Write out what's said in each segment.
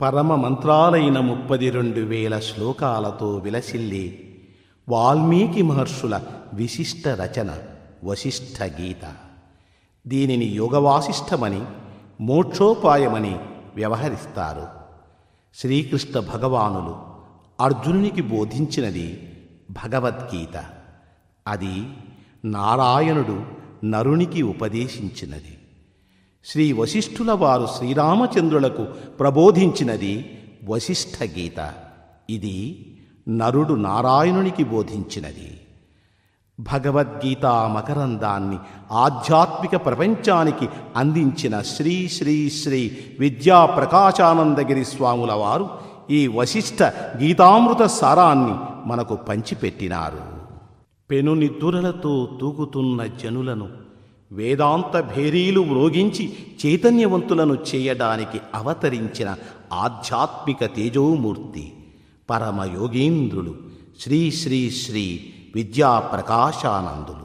పరమ మంత్రాలైన ముప్పది రెండు వేల శ్లోకాలతో విలసిల్లి వాల్మీకి మహర్షుల విశిష్ట రచన వశిష్ఠ గీత. దీనిని యోగవాసిష్టమని మోక్షోపాయమని వ్యవహరిస్తారు. శ్రీకృష్ణ భగవానులు అర్జునునికి బోధించినది భగవద్గీత. అది నారాయణుడు నరునికి ఉపదేశించినది. శ్రీ వశిష్ఠుల వారు శ్రీరామచంద్రులకు ప్రబోధించినది వశిష్ఠ గీత. ఇది నరుడు నారాయణునికి బోధించినది. భగవద్గీత మకరందాన్ని ఆధ్యాత్మిక ప్రపంచానికి అందించిన శ్రీ శ్రీ శ్రీ విద్యా ప్రకాశానందగిరి స్వాముల వారు ఈ వశిష్ఠ గీతామృత సారాన్ని మనకు పంచిపెట్టినారు. పెనునిద్దురలతో తూగుతున్న జనులను వేదాంత భేరీలు మ్రోగించి చైతన్యవంతులను చేయడానికి అవతరించిన ఆధ్యాత్మిక తేజోమూర్తి పరమయోగీంద్రులు శ్రీ శ్రీ శ్రీ విద్యాప్రకాశానందులు.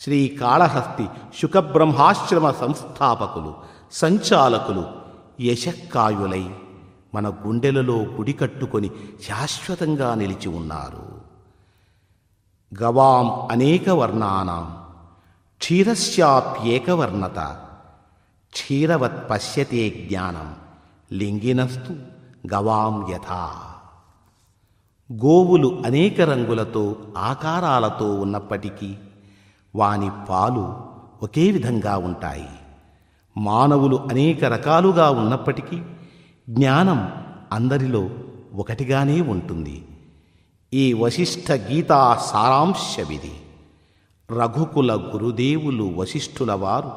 శ్రీ కాళహస్తి శుకబ్రహ్మాశ్రమ సంస్థాపకులు సంచాలకులు యశక్కాయులై మన గుండెలలో గుడి కట్టుకొని శాశ్వతంగా నిలిచి ఉన్నారు. గవాం అనేక వర్ణానాం క్షీరస్యాప్యేకవర్ణత. క్షీరవత్ పశ్యతే జ్ఞానం లింగినస్తు గవాం యథా. గోవులు అనేక రంగులతో ఆకారాలతో ఉన్నప్పటికీ వాని పాలు ఒకే విధంగా ఉంటాయి. మానవులు అనేక రకాలుగా ఉన్నప్పటికీ జ్ఞానం అందరిలో ఒకటిగానే ఉంటుంది. ఈ వశిష్ఠ గీతా సారాంశమిది రఘుకుల గురుదేవులు వశిష్ఠుల వారు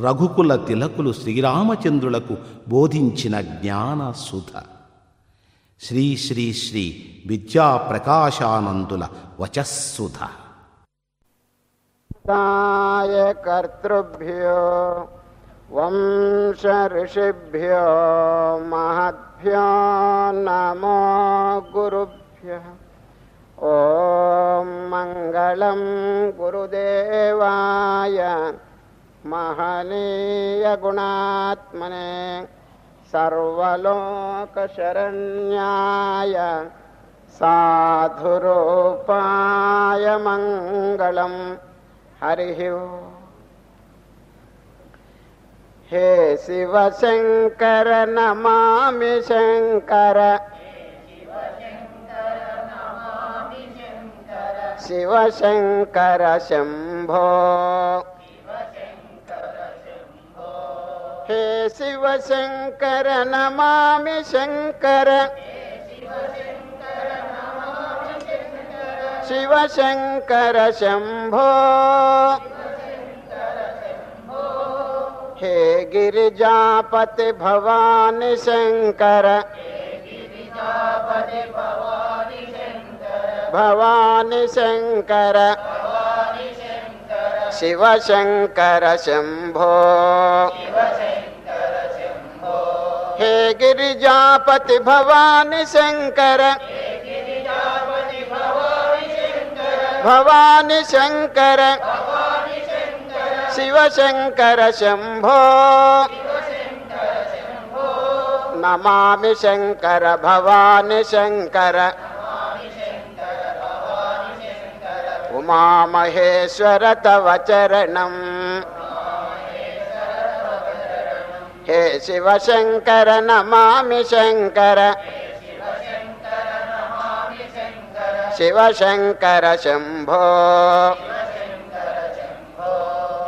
రఘుకుల తిలకులు శ్రీరామచంద్రులకు బోధించిన జ్ఞాన సుధ శ్రీ శ్రీ శ్రీ విద్యాప్రకాశానందుల వచస్సుధ. కర్తృభ్యో వంశ ఋషిభ్యో మహద్భ్యో నమో గురుభ్య. ॐ मङ्गलं गुरुदेवाय महनीयगुणात्मने सर्वलोकशरण्याय साधुरूपाय मङ्गलम् हरिः। हे शिवशङ्कर नमामि शङ्कर शिवशङ्कर शम्भो हे शिव शिवशङ्कर नमामि शङ्कर शिवशङ्कर शम्भो हे गिरिजापति भवानि शङ्कर भवानि शङ्कर। शिवशङ्कर शम्भो। हे गिरिजापति भवानि शङ्कर। भवानि शङ्कर। शिवशङ्कर शम्भो। नमामि शङ्कर, भवानि शङ्कर। उमामहेश्वर तव चरणम् हे शिवशङ्कर नमामि शङ्कर शिवशङ्कर शम्भो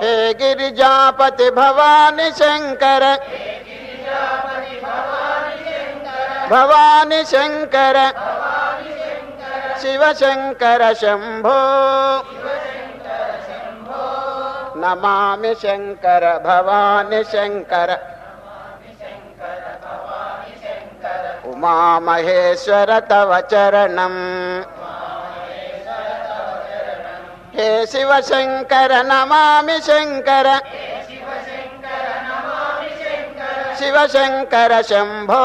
हे गिरिजापति भवानि शङ्कर भवानि शङ्कर शिवशङ्कर शम्भो नमामि शङ्कर भवानि शङ्कर उमामहेश्वर तव चरणम्। हे शिवशङ्कर नमामि शङ्कर शिवशङ्कर शम्भो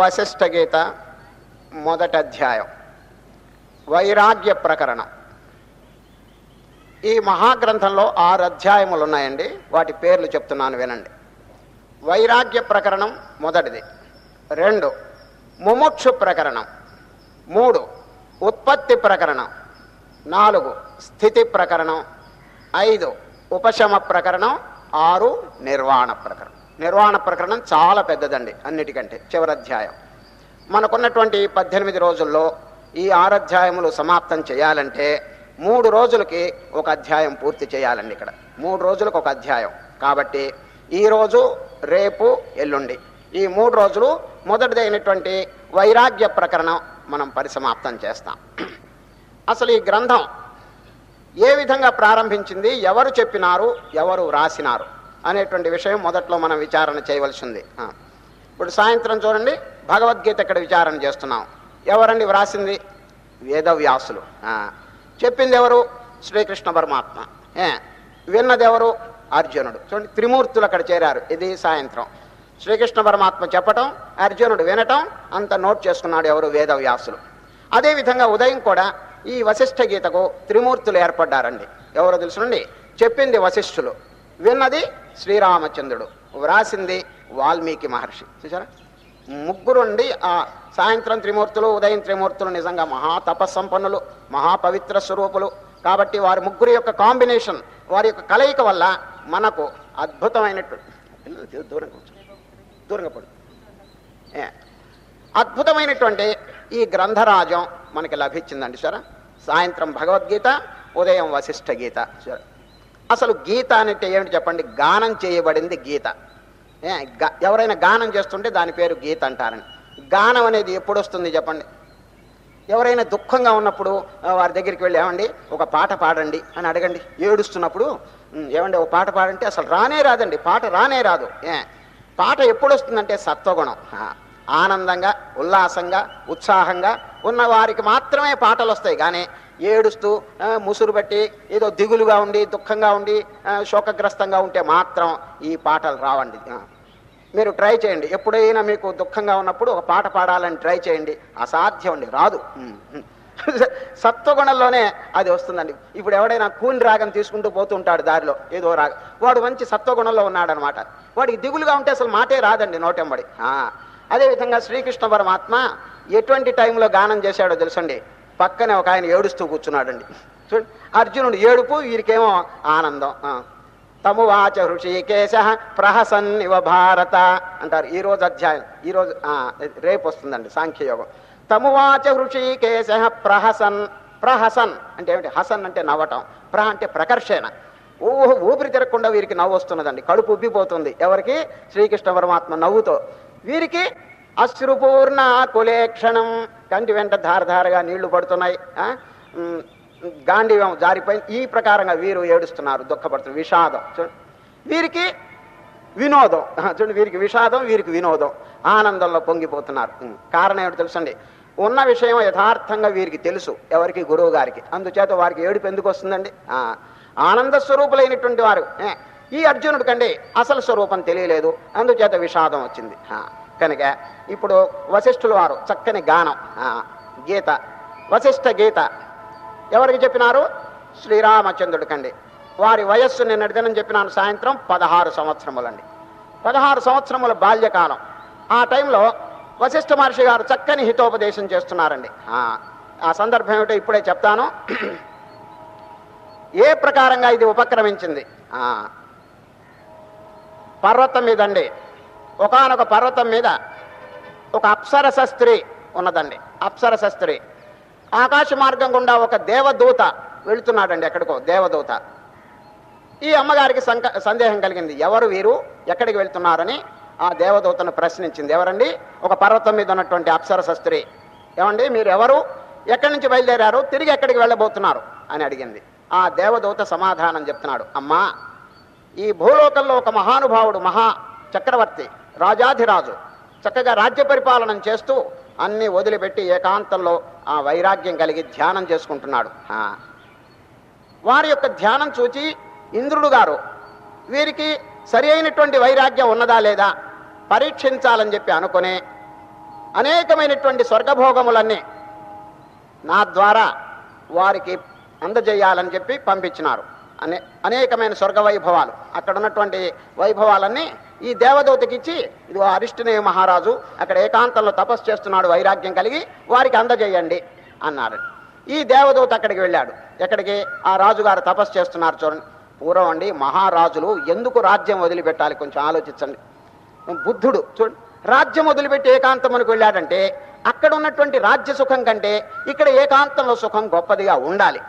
వశిష్ఠ గీత మొదటి అధ్యాయం వైరాగ్య ప్రకరణం. ఈ మహాగ్రంథంలో ఆరు అధ్యాయములు ఉన్నాయండి వాటి పేర్లు చెప్తున్నాను వినండి. వైరాగ్య ప్రకరణం మొదటిది. రెండు ముముక్షు ప్రకరణం. మూడు ఉత్పత్తి ప్రకరణం. నాలుగు స్థితి ప్రకరణం. ఐదు ఉపశమ ప్రకరణం. ఆరు నిర్వాణ ప్రకరణం. నిర్వహణ ప్రకరణం చాలా పెద్దదండి అన్నిటికంటే చివరి అధ్యాయం. మనకున్నటువంటి పద్దెనిమిది రోజుల్లో ఈ ఆరధ్యాయములు సమాప్తం చేయాలంటే మూడు రోజులకి ఒక అధ్యాయం పూర్తి చేయాలండి ఇక్కడ. మూడు రోజులకు ఒక అధ్యాయం. కాబట్టి ఈ రోజు రేపు ఎల్లుండి. ఈ మూడు రోజులు మొదటిదైనటువంటి వైరాగ్య ప్రకరణం మనం పరిసమాప్తం చేస్తాం. అసలు ఈ గ్రంథం ఏ విధంగా ప్రారంభించింది ఎవరు చెప్పినారు ఎవరు వ్రాసినారు అనేటువంటి విషయం మొదట్లో మనం విచారణ చేయవలసింది. ఇప్పుడు సాయంత్రం చూడండి భగవద్గీత ఇక్కడ విచారణ చేస్తున్నాం. ఎవరండి వ్రాసింది? వేదవ్యాసులు. చెప్పింది ఎవరు? శ్రీకృష్ణ పరమాత్మ. ఏ. విన్నది ఎవరు? అర్జునుడు. చూడండి త్రిమూర్తులు అక్కడ చేరారు. ఇది సాయంత్రం. శ్రీకృష్ణ పరమాత్మ చెప్పటం అర్జునుడు వినటం అంత నోట్ చేసుకున్నాడు ఎవరు? వేదవ్యాసులు. అదేవిధంగా ఉదయం కూడా ఈ వశిష్ఠ గీతకు త్రిమూర్తులు ఏర్పడ్డారండి. ఎవరో తెలుసునండి? చెప్పింది వశిష్ఠులు. విన్నది శ్రీరామచంద్రుడు. వ్రాసింది వాల్మీకి మహర్షి. చూసారా ముగ్గురుండి ఆ సాయంత్రం త్రిమూర్తులు ఉదయం త్రిమూర్తులు నిజంగా మహా తపస్సంపన్నులు మహాపవిత్ర స్వరూపులు. కాబట్టి వారి ముగ్గురు యొక్క కాంబినేషన్ వారి యొక్క కలయిక వల్ల మనకు అద్భుతమైనట్టు. దూరంగా దూరంగా పడు. అద్భుతమైనటువంటి ఈ గ్రంథరాజం మనకి లభించిందండి. సరే సాయంత్రం భగవద్గీత ఉదయం వశిష్ఠ గీత సరే అసలు గీత అంటే ఏమిటి చెప్పండి? గానం చేయబడింది గీత. ఏ ఎవరైనా గానం చేస్తుంటే దాని పేరు గీత అంటారని. గానం అనేది ఎప్పుడు వస్తుంది చెప్పండి? ఎవరైనా దుఃఖంగా ఉన్నప్పుడు వారి దగ్గరికి వెళ్ళి ఏమండి ఒక పాట పాడండి అని అడగండి. ఏడుస్తున్నప్పుడు ఏమండి ఒక పాట పాడంటే అసలు రానే రాదండి. పాట రానే రాదు. ఏ పాట ఎప్పుడు వస్తుందంటే సత్వగుణం ఆనందంగా ఉల్లాసంగా ఉత్సాహంగా ఉన్న వారికి మాత్రమే పాటలు వస్తాయి కానీ ఏడుస్తూ ముసురు పెట్టి ఏదో దిగులుగా ఉండి దుఃఖంగా ఉండి శోకగ్రస్తంగా ఉంటే మాత్రం ఈ పాటలు రావండి. మీరు ట్రై చేయండి. ఎప్పుడైనా మీకు దుఃఖంగా ఉన్నప్పుడు ఒక పాట పాడాలని ట్రై చేయండి. అసాధ్యం అండి. రాదు. సత్వగుణంలోనే అది వస్తుందండి. ఇప్పుడు ఎవడైనా కూని రాగం తీసుకుంటూ పోతుంటాడు దారిలో. ఏదో రాగం. వాడు మంచి సత్వగుణంలో ఉన్నాడనమాట. వాడికి దిగులుగా ఉంటే అసలు మాటే రాదండి నోటెంబడి. అదేవిధంగా శ్రీకృష్ణ పరమాత్మ ఎటువంటి టైంలో గానం చేశాడో తెలుసండి? పక్కనే ఒక ఆయన ఏడుస్తూ కూర్చున్నాడండి. చూడండి అర్జునుడు ఏడుపు వీరికేమో ఆనందం. ఆ. తమువాచ హృషికేశ ప్రహసన్ ఇవ భారత అంటారు. ఈ రోజు అధ్యాయం ఈ రోజు రేపు వస్తుందండి సాంఖ్యయోగం. తమువాచ హృషికేశ ప్రహసన్ ప్రహసన్ అంటే ఏమిటి? హసన్ అంటే నవ్వటం. ప్ర అంటే ప్రకర్షణ. ఊహ ఊపిరి తిరగకుండా వీరికి నవ్వు వస్తున్నదండి. కడుపు ఉబ్బిపోతుంది ఎవరికి? శ్రీకృష్ణ పరమాత్మ నవ్వుతో. వీరికి అశ్రుపూర్ణ కులేక్షణం. కంటి వెంట ధారధారగా నీళ్ళు పడుతున్నాయి. గాంధీవం జారిపోయి ఈ ప్రకారంగా వీరు ఏడుస్తున్నారు దుఃఖపడుతున్నారు. విషాదం. చూడండి వీరికి వినోదం. చూడండి వీరికి విషాదం వీరికి వినోదం. ఆనందంలో పొంగిపోతున్నారు. కారణం ఏమిటి తెలుసండి? ఉన్న విషయం యథార్థంగా వీరికి తెలుసు ఎవరికి? గురువు గారికి. అందుచేత వారికి ఏడుపు ఎందుకు వస్తుందండి? ఆనంద స్వరూపులైనటువంటి వారు. ఈ అర్జునుడు కండి అసలు స్వరూపం తెలియలేదు. అందుచేత విషాదం వచ్చింది. కనుక ఇప్పుడు వశిష్ఠుల వారు చక్కని గానం. ఆ, గీత. వశిష్ఠ గీత. ఎవరికి చెప్పినారు? శ్రీరామచంద్రుడి కండి. వారి వయస్సు నిన్నటి దినం చెప్పినాను సాయంత్రం పదహారు సంవత్సరములండి. పదహారు సంవత్సరముల బాల్యకాలం. ఆ టైంలో వశిష్ఠ మహర్షి గారు చక్కని హితోపదేశం చేస్తున్నారండి. ఆ, సందర్భం ఏమిటో ఇప్పుడే చెప్తాను. ఏ ప్రకారంగా ఇది ఉపక్రమించింది? ఆ, పర్వతం మీదండి. ఒకానొక పర్వతం మీద ఒక అప్సరస స్త్రీ ఉన్నదండి. అప్సరస స్త్రీ. ఆకాశ మార్గం గుండా ఒక దేవదూత వెళుతున్నాడండి ఎక్కడికో దేవదూత. ఈ అమ్మగారికి సంక సందేహం కలిగింది. ఎవరు వీరు? ఎక్కడికి వెళ్తున్నారని ఆ దేవదూతను ప్రశ్నించింది. ఎవరండి? ఒక పర్వతం మీద ఉన్నటువంటి అప్సరస స్త్రీ. ఏమండి? మీరు ఎవరు ఎక్కడి నుంచి బయలుదేరారు? తిరిగి ఎక్కడికి వెళ్ళబోతున్నారు? అని అడిగింది. ఆ దేవదూత సమాధానం చెప్తున్నాడు. అమ్మా ఈ భూలోకంలో ఒక మహానుభావుడు మహా చక్రవర్తి రాజాధిరాజు చక్కగా రాజ్య పరిపాలన చేస్తూ అన్ని వదిలిపెట్టి ఏకాంతంలో ఆ వైరాగ్యం కలిగి ధ్యానం చేసుకుంటున్నాడు. వారి యొక్క ధ్యానం చూచి ఇంద్రుడు గారు వీరికి సరి అయినటువంటి వైరాగ్యం ఉన్నదా లేదా పరీక్షించాలని చెప్పి అనుకునే అనేకమైనటువంటి స్వర్గభోగములన్నీ నా ద్వారా వారికి అందజేయాలని చెప్పి పంపించినారు. అనే అనేకమైన స్వర్గ వైభవాలు అక్కడ ఉన్నటువంటి వైభవాలన్నీ ఈ దేవదూతకి ఇచ్చి ఇది అరిష్టనేయ మహారాజు అక్కడ ఏకాంతంలో తపస్సు చేస్తున్నాడు వైరాగ్యం కలిగి వారికి అందజేయండి అన్నాడు. ఈ దేవదూత అక్కడికి వెళ్ళాడు. ఎక్కడికి? ఆ రాజుగారు తపస్సు చేస్తున్నారు చూడండి. పూర్వం అండి మహారాజులు ఎందుకు రాజ్యం వదిలిపెట్టాలి? కొంచెం ఆలోచించండి. బుద్ధుడు చూడండి రాజ్యం వదిలిపెట్టి ఏకాంతమునికి వెళ్ళాడంటే అక్కడ ఉన్నటువంటి రాజ్య సుఖం కంటే ఇక్కడ ఏకాంతంలో సుఖం గొప్పదిగా ఉండాలి.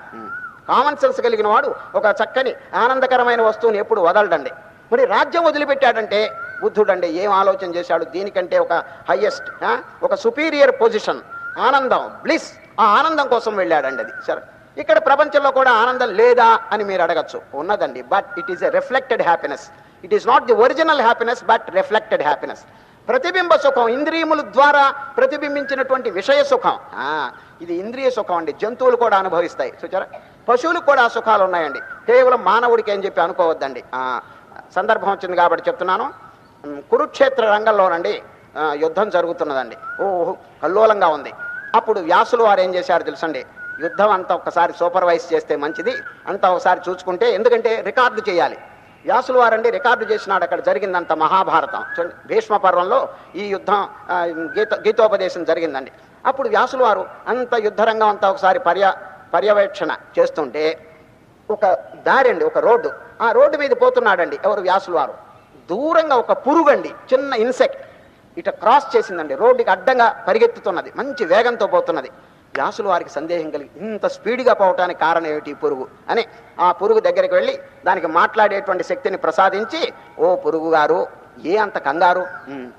కామన్ సెన్స్ కలిగిన వాడు ఒక చక్కని ఆనందకరమైన వస్తువుని ఎప్పుడు వదలడండి. మరి రాజ్యం వదిలిపెట్టాడంటే బుద్ధుడండి ఏం ఆలోచన చేశాడు? దీనికంటే ఒక హయ్యెస్ట్ ఒక సుపీరియర్ పొజిషన్ ఆనందం బ్లిస్ ఆ ఆనందం కోసం వెళ్ళాడండి అది. సరే. ఇక్కడ ప్రపంచంలో కూడా ఆనందం లేదా అని మీరు అడగచ్చు. ఉన్నదండి. But it is a reflected happiness it is not the original happiness but reflected happiness ప్రతిబింబ సుఖం ఇంద్రియముల ద్వారా ప్రతిబింబించినటువంటి విషయ సుఖం. ఇది ఇంద్రియ సుఖం అండి. జంతువులు కూడా అనుభవిస్తాయి. చూచారా? పశువులకు కూడా సుఖాలు ఉన్నాయండి. కేవలం మానవుడికి అని చెప్పి అనుకోవద్దండి. సందర్భం వచ్చింది కాబట్టి చెప్తున్నాను. కురుక్షేత్ర రంగంలోనండి యుద్ధం జరుగుతున్నదండి. ఓహో కల్లోలంగా ఉంది. అప్పుడు వ్యాసులు వారు ఏం చేశారు తెలుసండి? యుద్ధం అంతా ఒకసారి సూపర్వైజ్ చేస్తే మంచిది. అంతా ఒకసారి చూసుకుంటే ఎందుకంటే రికార్డు చేయాలి. వ్యాసులు వారండి రికార్డు చేసినాడు అక్కడ జరిగిందంత మహాభారతం. చూడండి భీష్మ పర్వంలో ఈ యుద్ధం గీత గీతోపదేశం జరిగిందండి. అప్పుడు వ్యాసులు వారు అంత యుద్ధరంగం అంతా ఒకసారి పర్య పర్యవేక్షణ చేస్తుంటే ఒక దారి అండి ఒక రోడ్డు. ఆ రోడ్డు మీద పోతున్నాడండి ఎవరు వ్యాసులు వారు? దూరంగా ఒక పురుగండి చిన్న ఇన్సెక్ట్ ఇట క్రాస్ చేసిందండి రోడ్డుకి అడ్డంగా పరిగెత్తుతున్నది మంచి వేగంతో పోతున్నది. వ్యాసులు వారికి సందేహం కలిగి ఇంత స్పీడ్గా పోవటానికి కారణం ఏమిటి పురుగు అని ఆ పురుగు దగ్గరికి వెళ్ళి దానికి మాట్లాడేటువంటి శక్తిని ప్రసాదించి ఓ పురుగు గారు ఏ అంత కంగారు?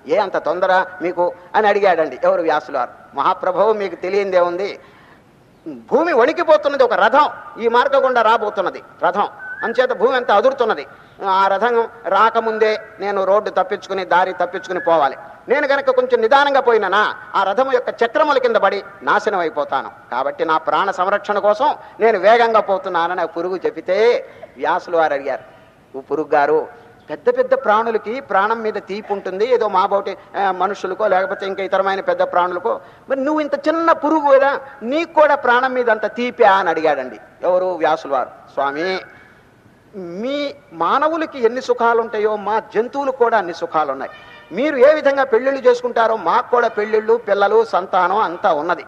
ఏ అంత తొందర మీకు? అని అడిగాడండి ఎవరు వ్యాసులు వారు. మహాప్రభువు మీకు తెలియందే ఉంది. భూమి వణికిపోతున్నది ఒక రథం. ఈ మార్గం గుండా రాబోతున్నది. రథం. అంచేత భూమి అంతా అదురుతున్నది. ఆ రథం రాకముందే నేను రోడ్డు తప్పించుకుని దారి తప్పించుకుని పోవాలి. నేను కనుక కొంచెం నిదానంగా పోయిననా ఆ రథం యొక్క చక్రముల కింద పడి నాశనం అయిపోతాను. కాబట్టి నా ప్రాణ సంరక్షణ కోసం నేను వేగంగా పోతున్నానని ఆ పురుగు చెబితే వ్యాసులు వారు అడిగారు. ఓ పురుగు గారు పెద్ద పెద్ద ప్రాణులకి ప్రాణం మీద తీపి ఉంటుంది. ఏదో మాబోటి మనుషులకో లేకపోతే ఇంకా ఇతరమైన పెద్ద ప్రాణులకో. మరి నువ్వు ఇంత చిన్న పురుగు కదా నీకు కూడా ప్రాణం మీద అంత తీపా అని అడిగాడండి. ఎవరు? వ్యాసులు వారు. స్వామి మీ మానవులకి ఎన్ని సుఖాలు ఉంటాయో మా జంతువులకు కూడా అన్ని సుఖాలు ఉన్నాయి మీరు ఏ విధంగా పెళ్ళిళ్ళు చేసుకుంటారో మాకు కూడా పెళ్ళిళ్ళు పిల్లలు సంతానం అంతా ఉన్నది.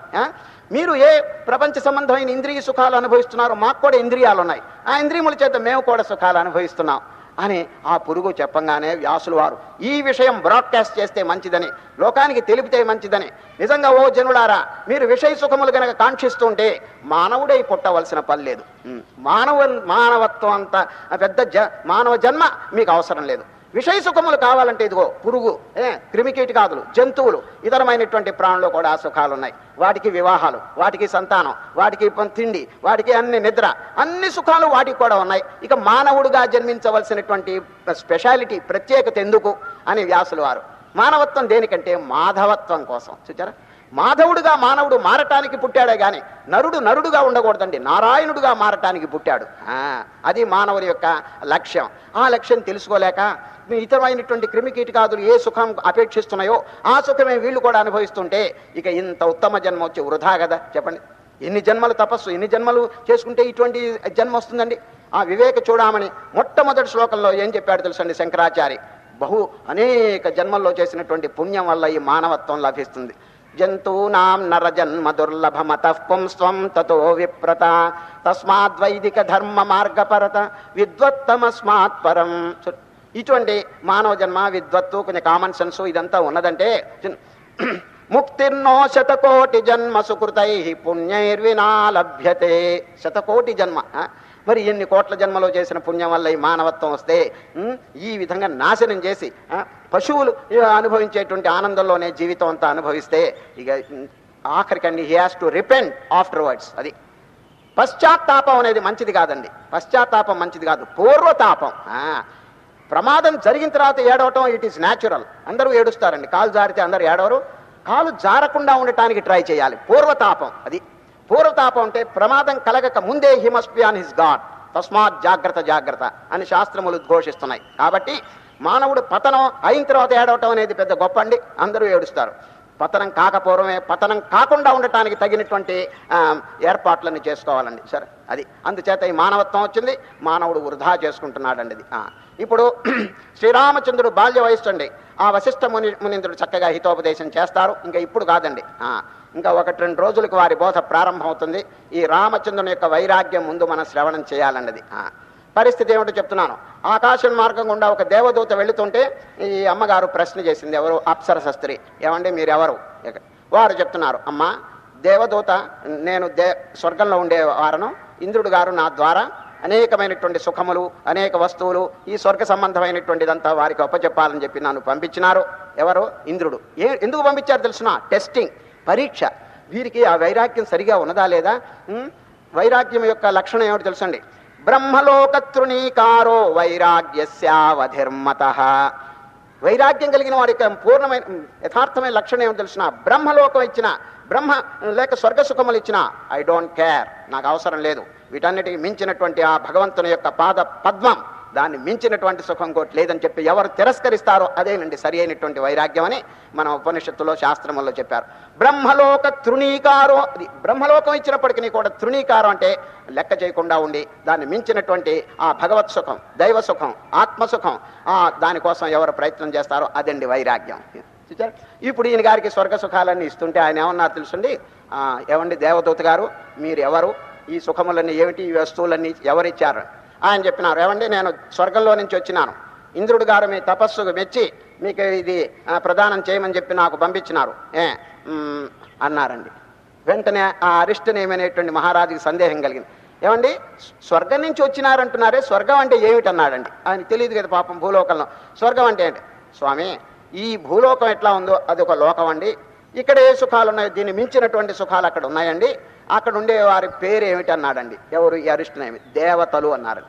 మీరు ఏ ప్రపంచ సంబంధమైన ఇంద్రియ సుఖాలు అనుభవిస్తున్నారో మాకు కూడా ఇంద్రియాలు ఉన్నాయి ఆ ఇంద్రియముల చేత మేము కూడా సుఖాలు అనుభవిస్తున్నాం. అని ఆ పురుగు చెప్పంగానే వ్యాసులు వారు ఈ విషయం బ్రాడ్కాస్ట్ చేస్తే మంచిదని లోకానికి తెలిపితే మంచిదని. నిజంగా ఓ జనులారా మీరు విషయ సుఖములు గనక కాంక్షిస్తుంటే మానవుడై పుట్టవలసిన పని లేదు. మానవ మానవత్వం అంత పెద్ద జ మానవ జన్మ మీకు అవసరం లేదు. విషయ సుఖములు కావాలంటే ఇదిగో పురుగు క్రిమికీటకాదులు జంతువులు ఇతరమైనటువంటి ప్రాణులు కూడా సుఖాలు ఉన్నాయి వాటికి వివాహాలు వాటికి సంతానం వాటికి తిండి వాటికి అన్ని నిద్ర అన్ని సుఖాలు వాటికి కూడా ఉన్నాయి. ఇక మానవుడుగా జన్మించవలసినటువంటి స్పెషాలిటీ ప్రత్యేకత ఎందుకు? అని వ్యాసులు వారు. మానవత్వం దేనికంటే మాధవత్వం కోసం. చూచారా? మాధవుడుగా మానవుడు మారటానికి పుట్టాడే గాని నరుడు నరుడుగా ఉండకూడదండి. నారాయణుడుగా మారటానికి పుట్టాడు. ఆ, అది మానవుని యొక్క లక్ష్యం. ఆ లక్ష్యం తెలుసుకోలేక మీ ఇతరమైనటువంటి క్రిమి కీటకాదులు ఏ సుఖం అపేక్షిస్తున్నాయో ఆ సుఖమే వీళ్ళు కూడా అనుభవిస్తుంటే ఇక ఇంత ఉత్తమ జన్మ వచ్చి వృధా కదా చెప్పండి. ఎన్ని జన్మలు తపస్సు ఎన్ని జన్మలు చేసుకుంటే ఇటువంటి జన్మ వస్తుందండి? ఆ వివేక చూడమని మొట్టమొదటి శ్లోకంలో ఏం చెప్పాడు తెలుసండి శంకరాచారి? బహు అనేక జన్మల్లో చేసినటువంటి పుణ్యం వల్ల ఈ మానవత్వం లభిస్తుంది. జంతూనాం నరజన్మ దుర్లభమత పుంస్వం తతో విప్రత తస్మాద్వైదిక ధర్మ మార్గపరత విద్వత్తమస్మాత్ పరం ఇటువంటి మానవ జన్మ విద్వత్తు కొంచెం కామన్ సెన్స్ ఇదంతా ఉన్నదంటే ముక్తిర్నో శతకోటి జన్మ సుకృతై పుణ్యైర్వినా లభ్యతే శతకోటి జన్మ మరి ఎన్ని కోట్ల జన్మలో చేసిన పుణ్యం వల్ల ఈ మానవత్వం వస్తే ఈ విధంగా నాశనం చేసి పశువులు అనుభవించేటువంటి ఆనందంలోనే జీవితం అంతా అనుభవిస్తే ఇక ఆఖరికండి he has to repent afterwards అది పశ్చాత్తాపం అనేది మంచిది కాదండి. పశ్చాత్తాపం మంచిది కాదు. పూర్వతాపం. ప్రమాదం జరిగిన తర్వాత ఏడవటం ఇట్ ఈస్ న్యాచురల్ అందరూ ఏడుస్తారండి. కాలు జారితే అందరూ ఏడవరు. కాలు జారకుండా ఉండటానికి ట్రై చేయాలి. పూర్వతాపం. అది పూర్వతాపం అంటే ప్రమాదం కలగక ముందే హీ ఆన్ హిస్ గాడ్ తస్మాత్ జాగ్రత్త జాగ్రత్త అని శాస్త్రములు ఉద్ఘోషిస్తున్నాయి కాబట్టి మానవుడు పతనం అయిన తర్వాత ఏడవటం అనేది పెద్ద గొప్ప అండి. అందరూ ఏడుస్తారు. పతనం కాకపోవడమే పతనం కాకుండా ఉండటానికి తగినటువంటి ఆ, ఏర్పాట్లన్నీ చేసుకోవాలండి. సరే అది అందుచేత ఈ మానవత్వం వచ్చింది. మానవుడు వృధా చేసుకుంటున్నాడండి ఇది. ఆ, ఇప్పుడు శ్రీరామచంద్రుడు బాల్య వయస్సు అండి. ఆ వశిష్ఠ ముని మునీంద్రుడు చక్కగా హితోపదేశం చేస్తారు. ఇంకా ఇప్పుడు కాదండి. ఇంకా ఒకటి రెండు రోజులకు వారి బోధ ప్రారంభమవుతుంది. ఈ రామచంద్రుని యొక్క వైరాగ్యం ముందు మనం శ్రవణం చేయాలన్నది. పరిస్థితి ఏమిటో చెప్తున్నాను. ఆకాశం మార్గం గుండా ఒక దేవదూత వెళుతుంటే ఈ అమ్మగారు ప్రశ్న చేసింది. ఎవరు? అప్సరస స్త్రీ ఏమండి మీరెవరు? వారు చెప్తున్నారు అమ్మ దేవదూత నేను దే స్వర్గంలో ఉండే వారను ఇంద్రుడు గారు నా ద్వారా అనేకమైనటువంటి సుఖములు అనేక వస్తువులు ఈ స్వర్గ సంబంధమైనటువంటిదంతా వారికి అప్పచెప్పాలని చెప్పి నన్ను పంపించినారు. ఎవరు? ఇంద్రుడు. ఏ ఎందుకు పంపించారు తెలుసిన? టెస్టింగ్. పరీక్ష. వీరికి ఆ వైరాగ్యం సరిగా ఉన్నదా లేదా? వైరాగ్యం యొక్క లక్షణం ఏమిటి తెలుసండి? బ్రహ్మలోకతృణీకారో వైరాగ్యస్యావధిర్మత. వైరాగ్యం కలిగిన వారి యొక్క పూర్ణమైన యథార్థమైన లక్షణం ఏమిటి తెలిసిన బ్రహ్మలోకం ఇచ్చిన బ్రహ్మ లేక స్వర్గ సుఖములు ఇచ్చిన ఐ డోంట్ కేర్. నాకు అవసరం లేదు. వీటన్నిటికీ మించినటువంటి ఆ భగవంతుని యొక్క పాద పద్మం దాన్ని మించినటువంటి సుఖం కోటి లేదని చెప్పి ఎవరు తిరస్కరిస్తారో అదేనండి సరి అయినటువంటి వైరాగ్యం అని మన ఉపనిషత్తులో శాస్త్రముల్లో చెప్పారు. బ్రహ్మలోక తృణీకారం అది బ్రహ్మలోకం ఇచ్చినప్పటికీ కూడా తృణీకారం అంటే లెక్క చేయకుండా ఉండి దాన్ని మించినటువంటి ఆ భగవత్ సుఖం దైవ సుఖం ఆత్మ సుఖం ఆ దానికోసం ఎవరు ప్రయత్నం చేస్తారో అదండి వైరాగ్యం. ఇప్పుడు ఈయన గారికి స్వర్గ సుఖాలన్నీ ఇస్తుంటే ఆయన ఏమన్నా తెలుసుండి? ఏమండి దేవదూత గారు మీరు ఎవరు? ఈ సుఖములన్నీ ఏమిటి? ఈ వస్తువులన్నీ ఎవరిచ్చారు? ఆయన చెప్పినారు. ఏమండి నేను స్వర్గంలో నుంచి వచ్చినాను. ఇంద్రుడు గారు మీ తపస్సుకు మెచ్చి మీకు ఇది ప్రదానం చేయమని చెప్పి నాకు పంపించినారు. ఏ? అన్నారండి. వెంటనే ఆ అరిష్టనేమనేటువంటి మహారాజుకి సందేహం కలిగింది. ఏమండి స్వర్గం నుంచి వచ్చినారంటున్నారే స్వర్గం అంటే ఏమిటన్నాడండి? ఆయన తెలియదు కదా పాపం భూలోకంలో. స్వర్గం అంటే ఏంటి? స్వామి ఈ భూలోకం ఎట్లా ఉందో అది ఒక లోకం అండి. ఇక్కడ ఏ సుఖాలు ఉన్నాయో దీన్ని మించినటువంటి సుఖాలు అక్కడ ఉన్నాయండి. అక్కడ ఉండే వారి పేరు ఏమిటి అన్నాడండి. ఎవరు? ఈ అరిష్టనేమి దేవతలు అన్నారు.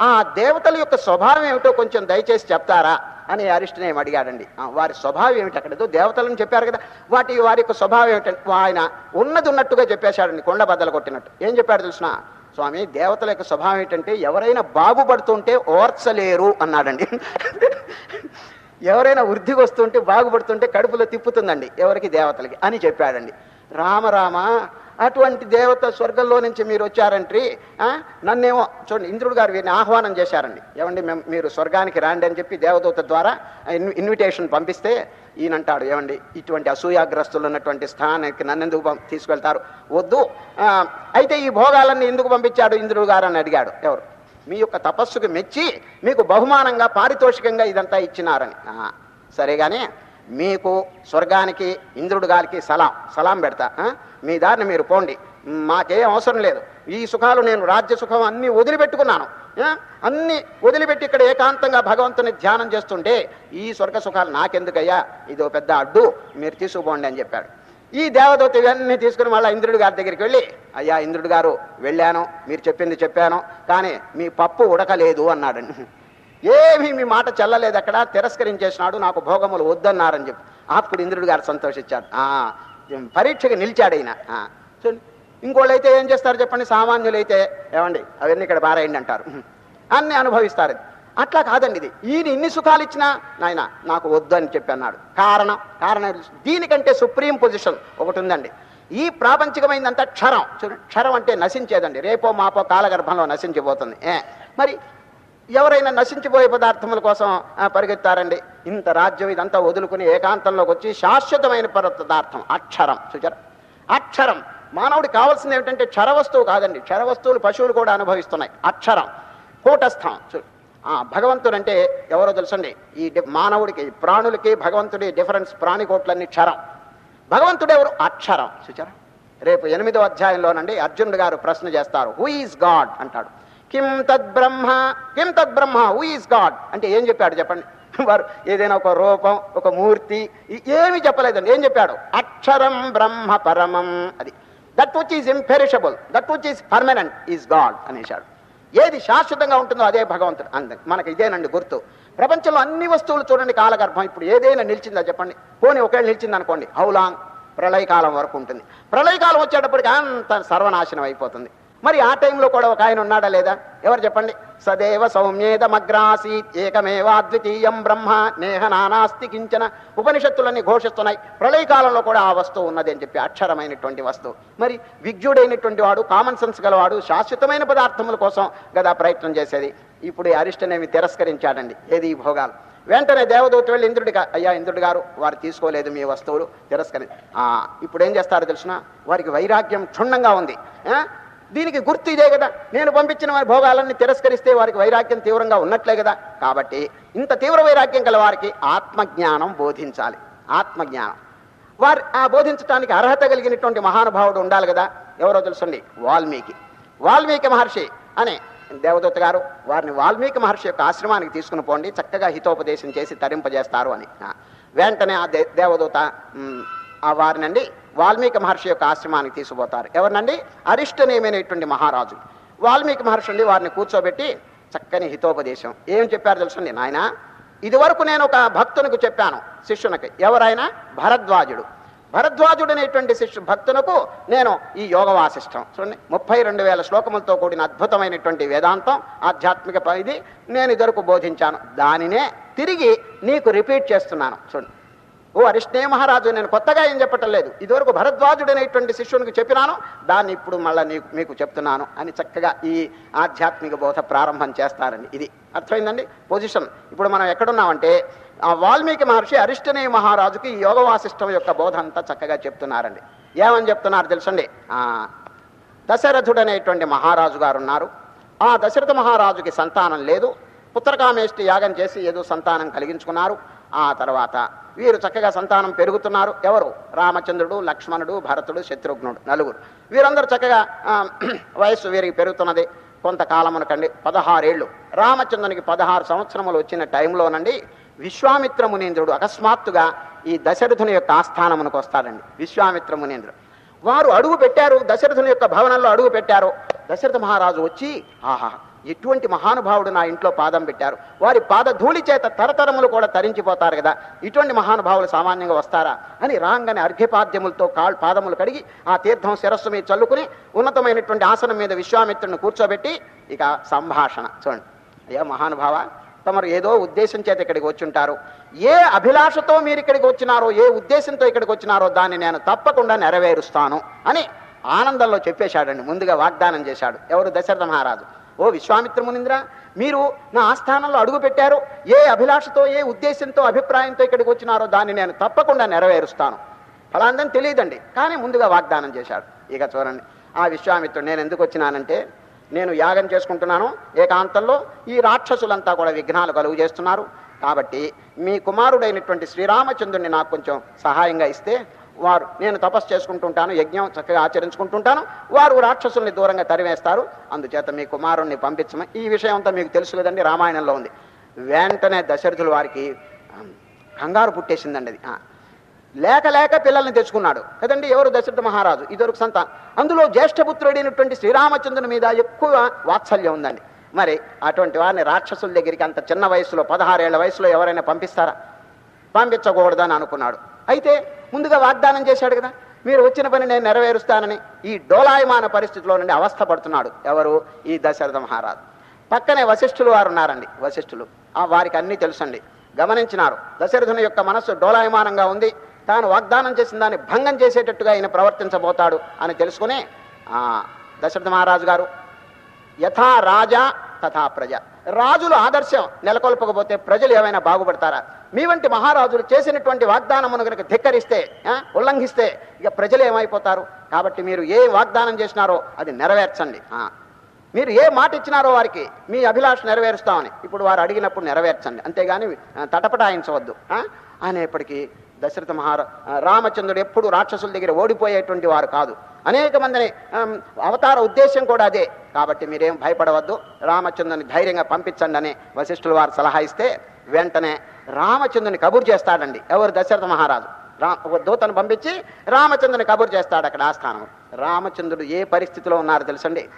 ఆ దేవతల యొక్క స్వభావం ఏమిటో కొంచెం దయచేసి చెప్తారా అని అరిష్టనేమి అడిగాడండి. వారి స్వభావం ఏమిటి అక్కడ? ఏదో దేవతలను చెప్పారు కదా. వాటి వారి యొక్క స్వభావం ఏమిటంటే ఆయన ఉన్నది ఉన్నట్టుగా చెప్పేశాడండి కొండ బద్దలు కొట్టినట్టు. ఏం చెప్పాడు తెలిసిన స్వామి దేవతల యొక్క స్వభావం ఏంటంటే ఎవరైనా బాగుపడుతుంటే ఓర్చలేరు అన్నాడండి. ఎవరైనా వృద్ధికి వస్తుంటే బాగుపడుతుంటే కడుపులో తిప్పుతుందండి ఎవరికి? దేవతలకి అని చెప్పాడండి. రామరామ అటువంటి దేవత స్వర్గంలో నుంచి మీరు వచ్చారంటే నన్నేమో చూడండి ఇంద్రుడు గారు వీరిని ఆహ్వానం చేశారండి. ఏమండి మేము మీరు స్వర్గానికి రాండి అని చెప్పి దేవదూత ద్వారా ఇన్విటేషన్ పంపిస్తే ఈయనంటాడు ఏమండి ఇటువంటి అసూయాగ్రస్తులు ఉన్నటువంటి స్థానానికి నన్ను ఎందుకు తీసుకెళ్తారు? వద్దు. అయితే ఈ భోగాలన్నీ ఎందుకు పంపించాడు ఇంద్రుడు గారు అని అడిగాడు. ఎవరు? మీ యొక్క తపస్సుకు మెచ్చి మీకు బహుమానంగా పారితోషికంగా ఇదంతా ఇచ్చినారని. సరేగానే సరే కానీ మీకు స్వర్గానికి ఇంద్రుడు గారికి సలాం సలాం పెడతా. మీ దారిని మీరు పోండి. మాకేం అవసరం లేదు. ఈ సుఖాలు నేను రాజ్య సుఖం అన్ని వదిలిపెట్టుకున్నాను. అన్నీ అన్ని వదిలిపెట్టి ఇక్కడ ఏకాంతంగా భగవంతుని ధ్యానం చేస్తుంటే ఈ స్వర్గ సుఖాలు నాకెందుకయ్యా? ఇది పెద్ద అడ్డు. మీరు తీసుకుపోండి అని చెప్పాడు. ఈ దేవదూత ఇవన్నీ తీసుకుని మళ్ళీ ఇంద్రుడి గారి దగ్గరికి వెళ్ళి అయ్యా ఇంద్రుడు గారు వెళ్ళాను. మీరు చెప్పింది చెప్పాను. కానీ మీ పప్పు ఉడకలేదు అన్నాడు. ఏమీ మీ మాట చెల్లలేదు అక్కడ తిరస్కరించేసినాడు నాకు భోగములు వద్దన్నారని చెప్పి. అప్పుడు ఇంద్రుడు గారు సంతోషించాడు ఆ, పరీక్షకి నిలిచాడు ఆయన. ఆ, చూడండి ఇంకోళ్ళు అయితే ఏం చేస్తారు చెప్పండి? సామాన్యులు అయితే ఏమండి అవన్నీ ఇక్కడ బారాయండి అంటారు. అన్ని అనుభవిస్తారు. అట్లా కాదండి ఇది. ఈయన ఇన్ని సుఖాలు ఇచ్చినా నాయన నాకు వద్దు అని చెప్పి అన్నాడు. కారణం కారణం దీనికంటే సుప్రీం పొజిషన్ ఒకటి ఉందండి. ఈ ప్రాపంచికమైందంతా క్షరం. చూడండి క్షరం అంటే నశించేదండి. రేపో మాపో కాలగర్భంలో నశించిపోతుంది. ఏ మరి ఎవరైనా నశించిపోయే పదార్థముల కోసం పరిగెత్తారండి. ఇంత రాజ్యం ఇదంతా వదులుకుని ఏకాంతంలోకి వచ్చి శాశ్వతమైన పదార్థం అక్షరం సుచర అక్షరం. మానవుడికి కావాల్సింది ఏమిటంటే క్షరవస్తువు కాదండి. క్షరవస్తువులు పశువులు కూడా అనుభవిస్తున్నాయి. అక్షరం. కూటస్థం భగవంతుడు అంటే ఎవరో తెలుసండి? ఈ మానవుడికి ప్రాణులకి భగవంతుడి డిఫరెన్స్ ప్రాణికోట్లన్నీ క్షరం. భగవంతుడు ఎవరు? అక్షరం సుచర రేపు ఎనిమిదో అధ్యాయంలోనండి అర్జునుడు గారు ప్రశ్న చేస్తారు. హూ ఈజ్ గాడ్ అంటాడు. కిం తద్బ్రహ్మ కిం తద్ బ్రహ్మ హూ ఈజ్ గాడ్ అంటే ఏం చెప్పాడు చెప్పండి. వారు ఏదైనా ఒక రూపం ఒక మూర్తి ఏమీ చెప్పలేదండి. ఏం చెప్పాడు? అక్షరం బ్రహ్మ పరమం అది. That which is imperishable that which is permanent is God అనేశాడు. ఏది శాశ్వతంగా ఉంటుందో అదే భగవంతుడు అంద మనకి ఇదేనండి గుర్తు. ప్రపంచంలో అన్ని వస్తువులు చూడండి కాలగర్భం. ఇప్పుడు ఏదైనా నిలిచిందా చెప్పండి. పోనీ ఒకవేళ నిలిచింది అనుకోండి. హౌ లాంగ్ ప్రళయకాలం వరకు ఉంటుంది. ప్రళయకాలం వచ్చేటప్పటికి అంత సర్వనాశనం అయిపోతుంది. మరి ఆ టైంలో కూడా ఒక ఆయన ఉన్నాడా లేదా? ఎవరు చెప్పండి? సదేవ సౌమ్యేదమగ్రాసీత్ ఏకమేవాద్వితీయం బ్రహ్మ నేహ నానాస్తి కించన ఉపనిషత్తులన్నీ ఘోషిస్తున్నాయి. ప్రళయకాలంలో కూడా ఆ వస్తువు ఉన్నది అని చెప్పి అక్షరమైనటువంటి వస్తువు. మరి విజ్ఞుడైనటువంటి వాడు కామన్ సెన్స్ గలవాడు శాశ్వతమైన పదార్థముల కోసం గదా ప్రయత్నం చేసేది. ఇప్పుడు ఈ అరిష్టనేమి తిరస్కరించాడండి? ఏది ఈ భోగాలు? వెంటనే దేవదూత వెళ్ళి ఇంద్రుడిగా అయ్యా ఇంద్రుడి గారు వారు తీసుకోలేదు మీ వస్తువులు తిరస్కరి ఆ, ఇప్పుడు ఏం చేస్తారు తెలిసిన? వారికి వైరాగ్యం క్షుణ్ణంగా ఉంది. దీనికి గుర్తు ఇదే కదా. నేను పంపించిన వారి భోగాలన్నీ తిరస్కరిస్తే వారికి వైరాగ్యం తీవ్రంగా ఉన్నట్లే కదా. కాబట్టి ఇంత తీవ్ర వైరాగ్యం గల వారికి ఆత్మజ్ఞానం బోధించాలి. ఆత్మజ్ఞానం. వారు ఆ బోధించడానికి అర్హత కలిగినటువంటి మహానుభావుడు ఉండాలి కదా. ఎవరో తెలుసండి? వాల్మీకి. వాల్మీకి మహర్షి అనే దేవదత్త గారు వారిని వాల్మీకి మహర్షి యొక్క ఆశ్రమానికి తీసుకుని పోండి. చక్కగా హితోపదేశం చేసి తరింపజేస్తారు అని. వెంటనే ఆ దేవదూత ఆ వారినండి వాల్మీకి మహర్షి యొక్క ఆశ్రమానికి తీసుకుపోతారు. ఎవరినండి? అరిష్టనేమైనటువంటి మహారాజు. వాల్మీకి మహర్షి అండి వారిని కూర్చోబెట్టి చక్కని హితోపదేశం. ఏం చెప్పారు తెలుసండి నాయన ఇదివరకు నేను ఒక భక్తునికి చెప్పాను శిష్యునికి. ఎవరైనా భరద్వాజుడు. భరద్వాజుడు అనేటువంటి శిష్యు భక్తునకు నేను ఈ యోగ వాసిష్టం చూడండి ముప్పై రెండు వేల శ్లోకములతో కూడిన అద్భుతమైనటువంటి వేదాంతం ఆధ్యాత్మిక ఇది నేను ఇద్దరుకు బోధించాను. దానినే తిరిగి నీకు రిపీట్ చేస్తున్నాను. చూడండి ఓ అరిష్ణే మహారాజు నేను కొత్తగా ఏం చెప్పటం లేదు. ఇదివరకు భరద్వాజుడనేటువంటి శిష్యునికి చెప్పినాను దాన్ని ఇప్పుడు మళ్ళీ నీకు మీకు చెప్తున్నాను అని చక్కగా ఈ ఆధ్యాత్మిక బోధ ప్రారంభం చేస్తారండి ఇది అర్థమైందండి? పొజిషన్ ఇప్పుడు మనం ఎక్కడున్నామంటే ఆ వాల్మీకి మహర్షి అరిష్టనే మహారాజుకి యోగ వాసిష్టం యొక్క బోధ అంతా చక్కగా చెప్తున్నారండి. ఏమని చెప్తున్నారు తెలుసండి? దశరథుడనేటువంటి మహారాజు గారు ఉన్నారు ఆ దశరథ మహారాజుకి సంతానం లేదు. పుత్రకామేష్టి యాగం చేసి ఏదో సంతానం కలిగించుకున్నారు. ఆ తర్వాత వీరు చక్కగా సంతానం పెరుగుతున్నారు. ఎవరు? రామచంద్రుడు లక్ష్మణుడు భరతుడు శత్రుఘ్నుడు నలుగురు. వీరందరూ చక్కగా వయస్సు వీరికి పెరుగుతున్నది. కొంతకాలమునకండి పదహారేళ్ళు. రామచంద్రునికి పదహారు సంవత్సరములు వచ్చిన టైంలోనండి విశ్వామిత్ర మునీంద్రుడు అకస్మాత్తుగా ఈ దశరథుని యొక్క ఆస్థానమునకు వస్తాడండి. విశ్వామిత్ర మునీంద్రుడు వారు అడుగు పెట్టారు దశరథుని యొక్క భవనంలో అడుగు పెట్టారు. దశరథ మహారాజు వచ్చి ఆహా ఎటువంటి మహానుభావుడు నా ఇంట్లో పాదం పెట్టారు? వారి పాద ధూళి చేత తరతరములు కూడా తరించిపోతారు కదా. ఇటువంటి మహానుభావులు సామాన్యంగా వస్తారా? అని రాంగని అర్ఘ్యపాద్యములతో కాళ్ళు పాదములు కడిగి ఆ తీర్థం శిరస్సు మీద చల్లుకుని ఉన్నతమైనటువంటి ఆసనం మీద విశ్వామిత్రుని కూర్చోబెట్టి ఇక సంభాషణ. చూడండి. అయ్యా మహానుభావ తమరు ఏదో ఉద్దేశం చేత ఇక్కడికి వచ్చుంటారు. ఏ అభిలాషతో మీరు ఇక్కడికి వచ్చినారో ఏ ఉద్దేశంతో ఇక్కడికి వచ్చినారో దాన్ని నేను తప్పకుండా నెరవేరుస్తాను అని ఆనందంలో చెప్పేశాడండి. ముందుగా వాగ్దానం చేశాడు. ఎవరు? దశరథ మహారాజు. ఓ విశ్వామిత్రమునింద్ర మీరు నా ఆస్థానంలో అడుగు పెట్టారు ఏ అభిలాషతో ఏ ఉద్దేశంతో అభిప్రాయంతో ఇక్కడికి వచ్చినారో దాన్ని నేను తప్పకుండా నెరవేరుస్తాను. ఫలాందని తెలియదండి కానీ ముందుగా వాగ్దానం చేశాడు. ఇక చూడండి ఆ విశ్వామిత్రుడు నేను ఎందుకు వచ్చినానంటే నేను యాగం చేసుకుంటున్నాను ఏకాంతంలో ఈ రాక్షసులంతా కూడా విఘ్నాలు కలుగు చేస్తున్నారు. కాబట్టి మీ కుమారుడైనటువంటి శ్రీరామచంద్రుడిని నాకు కొంచెం సహాయంగా ఇస్తే వారు నేను తపస్సు చేసుకుంటుంటాను యజ్ఞం చక్కగా ఆచరించుకుంటుంటాను వారు రాక్షసుల్ని దూరంగా తరివేస్తారు అందుచేత మీ కుమారుణ్ణి పంపించమని ఈ విషయం అంతా మీకు తెలుసు కదండి రామాయణంలో ఉంది. వెంటనే దశరథుల వారికి కంగారు పుట్టేసిందండి అది. లేక లేక పిల్లల్ని తెచ్చుకున్నాడు. కదండి ఎవరు దశరథ మహారాజు? ఇదొరకు సంతానం అందులో జ్యేష్ఠపుత్రుడైనటువంటి శ్రీరామచంద్రుని మీద ఎక్కువ వాత్సల్యం ఉందండి. మరి అటువంటి వారిని రాక్షసుల దగ్గరికి అంత చిన్న వయసులో పదహారేళ్ళ వయసులో ఎవరైనా పంపిస్తారా? పంపించకూడదని అనుకున్నాడు. అయితే ముందుగా వాగ్దానం చేశాడు కదా మీరు వచ్చిన పని నేను నెరవేరుస్తానని ఈ డోలాయమాన పరిస్థితిలో నుండి అవస్థ పడుతున్నాడు ఎవరు? ఈ దశరథ మహారాజు. పక్కనే వశిష్ఠులు వారు ఉన్నారండి వశిష్ఠులు. ఆ వారికి అన్నీ తెలుసండి. గమనించినారు. దశరథుని యొక్క మనస్సు డోలాయమానంగా ఉంది. తాను వాగ్దానం చేసిన దాన్ని భంగం చేసేటట్టుగా ఆయన ప్రవర్తించబోతాడు అని తెలుసుకుని దశరథ మహారాజు గారు యథా రాజా తథా ప్రజ. రాజులు ఆదర్శం నెలకొల్పకపోతే ప్రజలు ఏమైనా బాగుపడతారా? మీ వంటి మహారాజులు చేసినటువంటి వాగ్దానమును కనుక ధిక్కరిస్తే ఉల్లంఘిస్తే ఇక ప్రజలు ఏమైపోతారు? కాబట్టి మీరు ఏ వాగ్దానం చేసినారో అది నెరవేర్చండి. మీరు ఏ మాట ఇచ్చినారో వారికి మీ అభిలాష నెరవేరుస్తామని ఇప్పుడు వారు అడిగినప్పుడు నెరవేర్చండి. అంతేగాని తటపటాయించవద్దు. అనేప్పటికీ దశరథ మహారా రామచంద్రుడు ఎప్పుడు రాక్షసుల దగ్గర ఓడిపోయేటువంటి వారు కాదు. అనేక మందిని అవతార ఉద్దేశం కూడా అదే. కాబట్టి మీరేం భయపడవద్దు. రామచంద్రుని ధైర్యంగా పంపించండి అని వశిష్ఠుల వారు సలహా ఇస్తే వెంటనే రామచంద్రుని కబురు చేస్తాడండి. ఎవరు? దశరథ మహారాజు. రా ఒక దూతను పంపించి రామచంద్రుని కబురు చేస్తాడు అక్కడ ఆస్థానం రామచంద్రుడు ఏ పరిస్థితిలో ఉన్నారు తెలుసండి?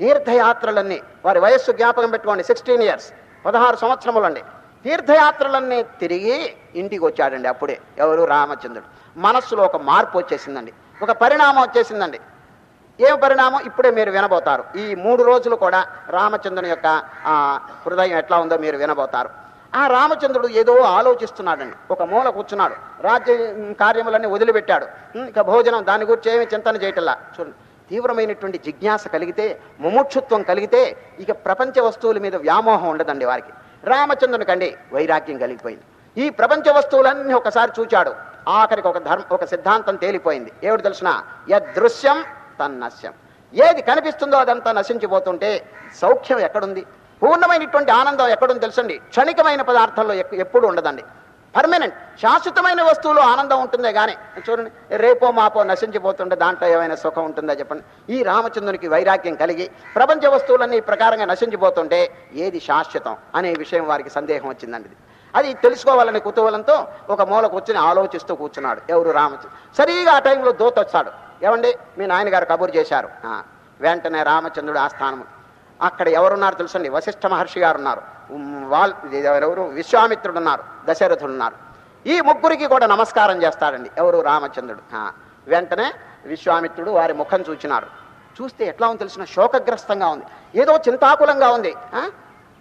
తీర్థయాత్రలన్నీ వారి వయస్సు జ్ఞాపకం పెట్టుకోండి సిక్స్టీన్ ఇయర్స్. పదహారు సంవత్సరములండి. తీర్థయాత్రలన్నీ తిరిగి ఇంటికి వచ్చాడండి అప్పుడే. ఎవరు? రామచంద్రుడు. మనస్సులో ఒక మార్పు వచ్చేసిందండి. ఒక పరిణామం వచ్చేసిందండి. ఏం పరిణామం? ఇప్పుడే మీరు వినబోతారు. ఈ మూడు రోజులు కూడా రామచంద్రుని యొక్క హృదయం ఎట్లా ఉందో మీరు వినబోతారు. ఆ రామచంద్రుడు ఏదో ఆలోచిస్తున్నాడండి. ఒక మూల కూర్చున్నాడు. రాజ్య కార్యములన్నీ వదిలిపెట్టాడు. ఇక భోజనం దాని గురించి ఏమి చింతన చేయటల్లా? చూడండి. తీవ్రమైనటువంటి జిజ్ఞాస కలిగితే ముముక్షుత్వం కలిగితే ఇక ప్రపంచ వస్తువుల మీద వ్యామోహం ఉండదండి వారికి. రామచంద్రునికండి వైరాగ్యం కలిగిపోయింది. ఈ ప్రపంచ వస్తువులన్నీ ఒకసారి చూచాడు. ఆఖరికి ఒక ధర్మ ఒక సిద్ధాంతం తేలిపోయింది. ఏమిటి తెలిసిన? యదృశ్యం తన్నశ్యం ఏది కనిపిస్తుందో అదంతా నశించిపోతుంటే సౌఖ్యం ఎక్కడుంది? పూర్ణమైనటువంటి ఆనందం ఎక్కడుంది తెలుసండి? క్షణికమైన పదార్థంలో ఎక్- ఎప్పుడు ఉండదండి. పర్మనెంట్ శాశ్వతమైన వస్తువులో ఆనందం ఉంటుందే కానీ చూడండి రేపో మాపో నశించిపోతుంటే దాంట్లో ఏమైనా సుఖం ఉంటుందా చెప్పండి. ఈ రామచంద్రునికి వైరాగ్యం కలిగి ప్రపంచ వస్తువులన్నీ ఈ ప్రకారంగా నశించిపోతుంటే ఏది శాశ్వతం అనే విషయం వారికి సందేహం వచ్చిందండి. అది తెలుసుకోవాలనే కుతూహలంతో ఒక మూల కూర్చుని ఆలోచిస్తూ కూర్చున్నాడు. ఎవరు రామచంద్ర? సరిగా ఆ టైంలో దూత వచ్చాడు ఏమండి మీ నాయనగారు కబురు చేశారు. వెంటనే రామచంద్రుడు ఆ స్థానము. అక్కడ ఎవరున్నారు తెలుసండి? వశిష్ఠ మహర్షి గారు ఉన్నారు వాల్ ఎవరెవరు? ఎవరు విశ్వామిత్రుడు ఉన్నారు దశరథుడు ఉన్నారు ఈ ముగ్గురికి కూడా నమస్కారం చేస్తాడండి. ఎవరు? రామచంద్రుడు. వెంటనే విశ్వామిత్రుడు వారి ముఖం చూచినాడు చూస్తే ఎట్లా ఉంది తెలిసిన? శోకగ్రస్తంగా ఉంది. ఏదో చింతాకులంగా ఉంది.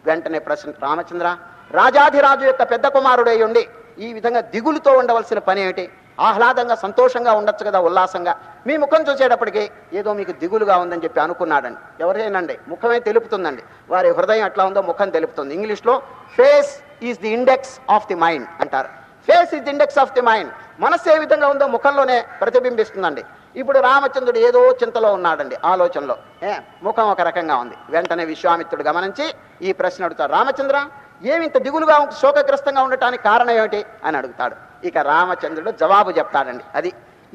వెంటనే ప్రశ్న రామచంద్ర రాజాధిరాజు యొక్క పెద్ద కుమారుడై ఉండి ఈ విధంగా దిగులుతో ఉండవలసిన పని ఏమిటి? ఆహ్లాదంగా సంతోషంగా ఉండొచ్చు కదా ఉల్లాసంగా. మీ ముఖం చూసేటప్పటికి ఏదో మీకు దిగులుగా ఉందని చెప్పి అనుకున్నాడండి. ఎవరైనండి ముఖమే తెలుపుతుందండి. వారి హృదయం ఎట్లా ఉందో ముఖం తెలుపుతుంది. ఇంగ్లీష్లో face is the index of the mind అంటారు. Face is the index of the mind మనస్సు ఏ విధంగా ఉందో ముఖంలోనే ప్రతిబింబిస్తుందండి. ఇప్పుడు రామచంద్రుడు ఏదో చింతలో ఉన్నాడండి ఆలోచనలో. ఏ ముఖం ఒక రకంగా ఉంది. వెంటనే విశ్వామిత్రుడు గమనించి ఈ ప్రశ్న అడుగుతాడు. రామచంద్ర ఏమి ఇంత దిగులుగా శోకగ్రస్తంగా ఉండటానికి కారణం ఏమిటి? అని అడుగుతాడు. ఇక రామచంద్రుడు జవాబు చెప్తాడండి. అది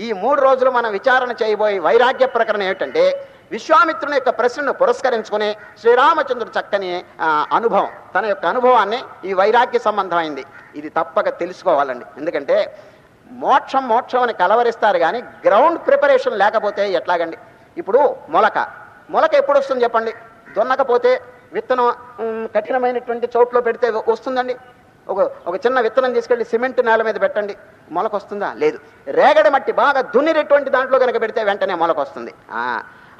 ఈ మూడు రోజులు మనం విచారణ చేయబోయే వైరాగ్య ప్రకరణ ఏమిటంటే విశ్వామిత్రుని యొక్క ప్రశ్నను పురస్కరించుకుని శ్రీరామచంద్రుడు చక్కని అనుభవం తన యొక్క అనుభవాన్ని ఈ వైరాగ్య సంబంధమైంది. ఇది తప్పక తెలుసుకోవాలండి. ఎందుకంటే మోక్షం మోక్షం అని కలవరిస్తారు కానీ గ్రౌండ్ ప్రిపరేషన్ లేకపోతే ఎట్లాగండి? ఇప్పుడు మొలక. మొలక ఎప్పుడు వస్తుంది చెప్పండి? దున్నకపోతే విత్తనం కఠినమైనటువంటి చోట్లో పెడితే వస్తుందండి? ఒక ఒక చిన్న విత్తనం తీసుకెళ్ళి సిమెంట్ నేల మీద పెట్టండి మొలకొస్తుందా? లేదు. రేగడి మట్టి బాగా దున్నినటువంటి దాంట్లో కనుక పెడితే వెంటనే మొలకొస్తుంది.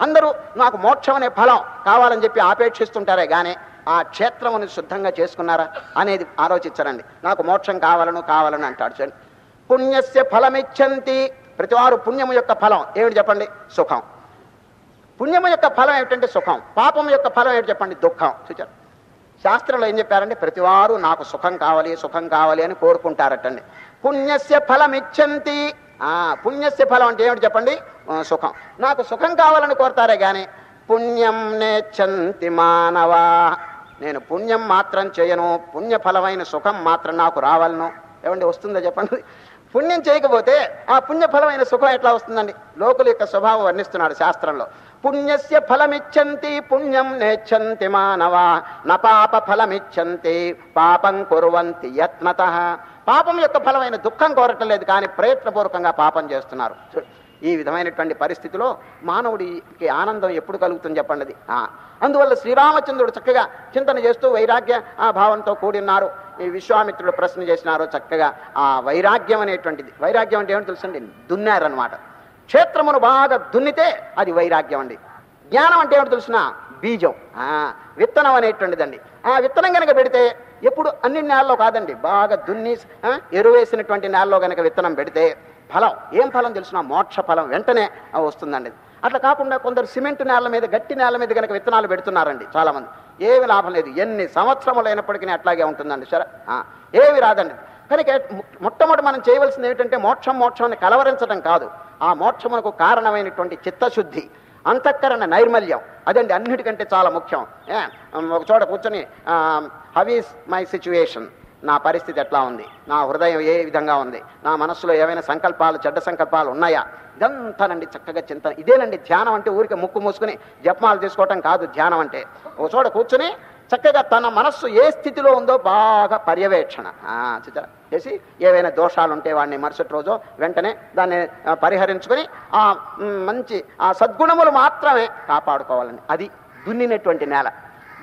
అందరూ నాకు మోక్షం అనే ఫలం కావాలని చెప్పి ఆపేక్షిస్తుంటారే కానీ ఆ క్షేత్రమును శుద్ధంగా చేసుకున్నారా అనేది ఆలోచించరండి. నాకు మోక్షం కావాలను కావాలను అంటాడు చూడండి. పుణ్యస్య ఫలమిచ్చంతి. ప్రతివారు పుణ్యము యొక్క ఫలం ఏమిటి చెప్పండి? సుఖం. పుణ్యము యొక్క ఫలం ఏమిటంటే సుఖం. పాపం యొక్క ఫలం ఏమిటి చెప్పండి? దుఃఖం. చూచారు శాస్త్రంలో ఏం చెప్పారంటే ప్రతివారు నాకు సుఖం కావాలి సుఖం కావాలి అని కోరుకుంటారటండి. పుణ్యస్య ఫలం ఇచ్చంతి ఆ పుణ్యస్య ఫలం అంటే ఏమిటి చెప్పండి? సుఖం. నాకు సుఖం కావాలని కోరతారే కానీ పుణ్యం నేచ్చంతి మానవా. నేను పుణ్యం మాత్రం చేయను పుణ్యఫలమైన సుఖం మాత్రం నాకు రావాలను. ఏమండి వస్తుందా చెప్పండి? పుణ్యం చేయకపోతే ఆ పుణ్యఫలమైన సుఖం ఎట్లా వస్తుందండి? లోకుల యొక్క స్వభావం వర్ణిస్తున్నాడు శాస్త్రంలో. పుణ్యస్య ఫలమిచ్చంతి పుణ్యం నేచ్చంతి మానవా. న పాప ఫలమిచ్చంతి పాపం కుర్వంతి యత్నత. పాపం యొక్క ఫలమైన దుఃఖం కోరటం లేదు కానీ ప్రయత్నపూర్వకంగా పాపం చేస్తున్నారు. ఈ విధమైనటువంటి పరిస్థితిలో మానవుడికి ఆనందం ఎప్పుడు కలుగుతుంది చెప్పండి అందువల్ల శ్రీరామచంద్రుడు చక్కగా చింతన చేస్తూ వైరాగ్య ఆ భావంతో కూడిన్నారు. ఈ విశ్వామిత్రుడు ప్రశ్న చేసినారు చక్కగా. ఆ వైరాగ్యం అనేటువంటిది. వైరాగ్యం అంటే ఏమిటి తెలుసండి? దున్నారనమాట క్షేత్రమును బాగా దున్నితే అది వైరాగ్యం అండి. జ్ఞానం అంటే ఏమిటి తెలిసిన? బీజం. ఆ, విత్తనం అనేటువంటిదండి. ఆ విత్తనం కనుక పెడితే ఎప్పుడు అన్ని నేలలో కాదండి. బాగా దున్ని ఎరువేసినటువంటి నేలలో కనుక విత్తనం పెడితే ఫలం. ఏం ఫలం తెలిసిన? మోక్ష ఫలం. వెంటనే వస్తుందండి. అట్లా కాకుండా కొందరు సిమెంట్ నేల మీద గట్టి నేల మీద కనుక విత్తనాలు పెడుతున్నారండి చాలా మంది ఏమి లాభం లేదు. ఎన్ని సంవత్సరములు అయినప్పటికీ అట్లాగే ఉంటుందండి. సరే? ఏమి రాదండి. కనుక మొట్టమొదటి మనం చేయవలసింది ఏమిటంటే మోక్షం మోక్షాన్ని కలవరించడం కాదు. ఆ మోక్షమునకు కారణమైనటువంటి చిత్తశుద్ధి అంతఃకరణ నైర్మల్యం అదండి అన్నిటికంటే చాలా ముఖ్యం. ఏ, ఒక చోట కూర్చొని హవ్ ఈస్ మై సిచ్యువేషన్ నా పరిస్థితి ఎట్లా ఉంది? నా హృదయం ఏ విధంగా ఉంది? నా మనస్సులో ఏమైనా సంకల్పాలు చెడ్డ సంకల్పాలు ఉన్నాయా? ఇదంతానండి చక్కగా చింతన ఇదేనండి ధ్యానం అంటే ఊరికే ముక్కు మూసుకుని జపమాలు తీసుకోవటం కాదు ధ్యానం అంటే. ఒక చోట కూర్చుని చక్కగా తన మనస్సు ఏ స్థితిలో ఉందో బాగా పర్యవేక్షణ. చూచారా? చేసి ఏవైనా దోషాలుంటే వాడిని మరుసటి రోజు వెంటనే దాన్ని పరిహరించుకొని ఆ మంచి ఆ సద్గుణములు మాత్రమే కాపాడుకోవాలండి అది దున్నినటువంటి నేల.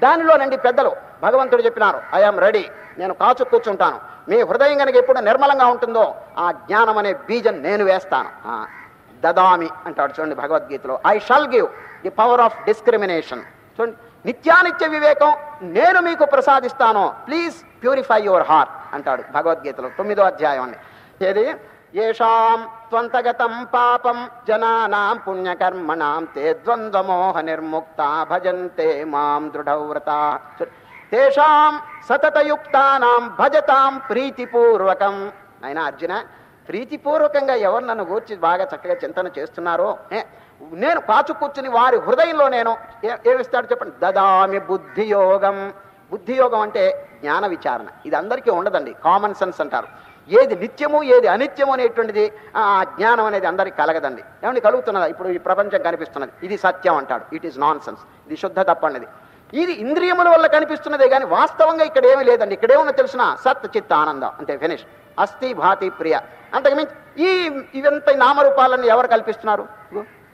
దానిలోనండి పెద్దలు భగవంతుడు చెప్పినారు ఐఎమ్ రెడీ నేను కాచు కూర్చుంటాను. మీ హృదయం కనుక ఎప్పుడు నిర్మలంగా ఉంటుందో ఆ జ్ఞానం అనే బీజం నేను వేస్తాను. దదామి అంటాడు చూడండి భగవద్గీతలో. I shall give the power of discrimination. చూడండి నిత్యానిత్య వివేకం నేను మీకు ప్రసాదిస్తాను. ప్లీజ్ ప్యూరిఫై యువర్ హార్ట్ అంటాడు భగవద్గీతలో తొమ్మిదో అధ్యాయం అండి ఏది? ఏషాం త్వంతగతం పాపం జనానాం పుణ్యకర్మణాం తే ద్వంద్వమోహ నిర్ముక్త భజంతే మాం దృఢవ్రత. తేషాం సతతయుక్తానాం భజతాం ప్రీతిపూర్వకం. అయినా అర్జున ప్రీతిపూర్వకంగా ఎవరు నన్ను గూర్చి బాగా చక్కగా చింతన చేస్తున్నారో? నేను కాచుకూర్చుని వారి హృదయంలో నేను ఏమిస్తాడు చెప్పండి? దదామి బుద్ధియోగం. బుద్ధియోగం అంటే జ్ఞాన విచారణ. ఇది అందరికీ ఉండదండి. కామన్ సెన్స్ అంటారు. ఏది నిత్యము ఏది అనిత్యము అనేటువంటిది ఆ జ్ఞానం అనేది అందరికి కలగదండి. ఏమండి కలుగుతున్నదా? ఇప్పుడు ఈ ప్రపంచం కనిపిస్తున్నది. ఇది సత్యం అంటాడు. ఇట్ ఈస్ నాన్ సెన్స్ ఇది శుద్ధ తప్పండిది ఇది ఇంద్రియముల వల్ల కనిపిస్తున్నదే కానీ వాస్తవంగా ఇక్కడ ఏమీ లేదండి. ఇక్కడ ఏమన్నా తెలిసిన? సత్ చిత్త ఆనందం. అంటే ఫినిష్ అస్థి భాతి ప్రియ. అంతకుమించి ఈ ఇవంత నామరూపాలను ఎవరు కల్పిస్తున్నారు?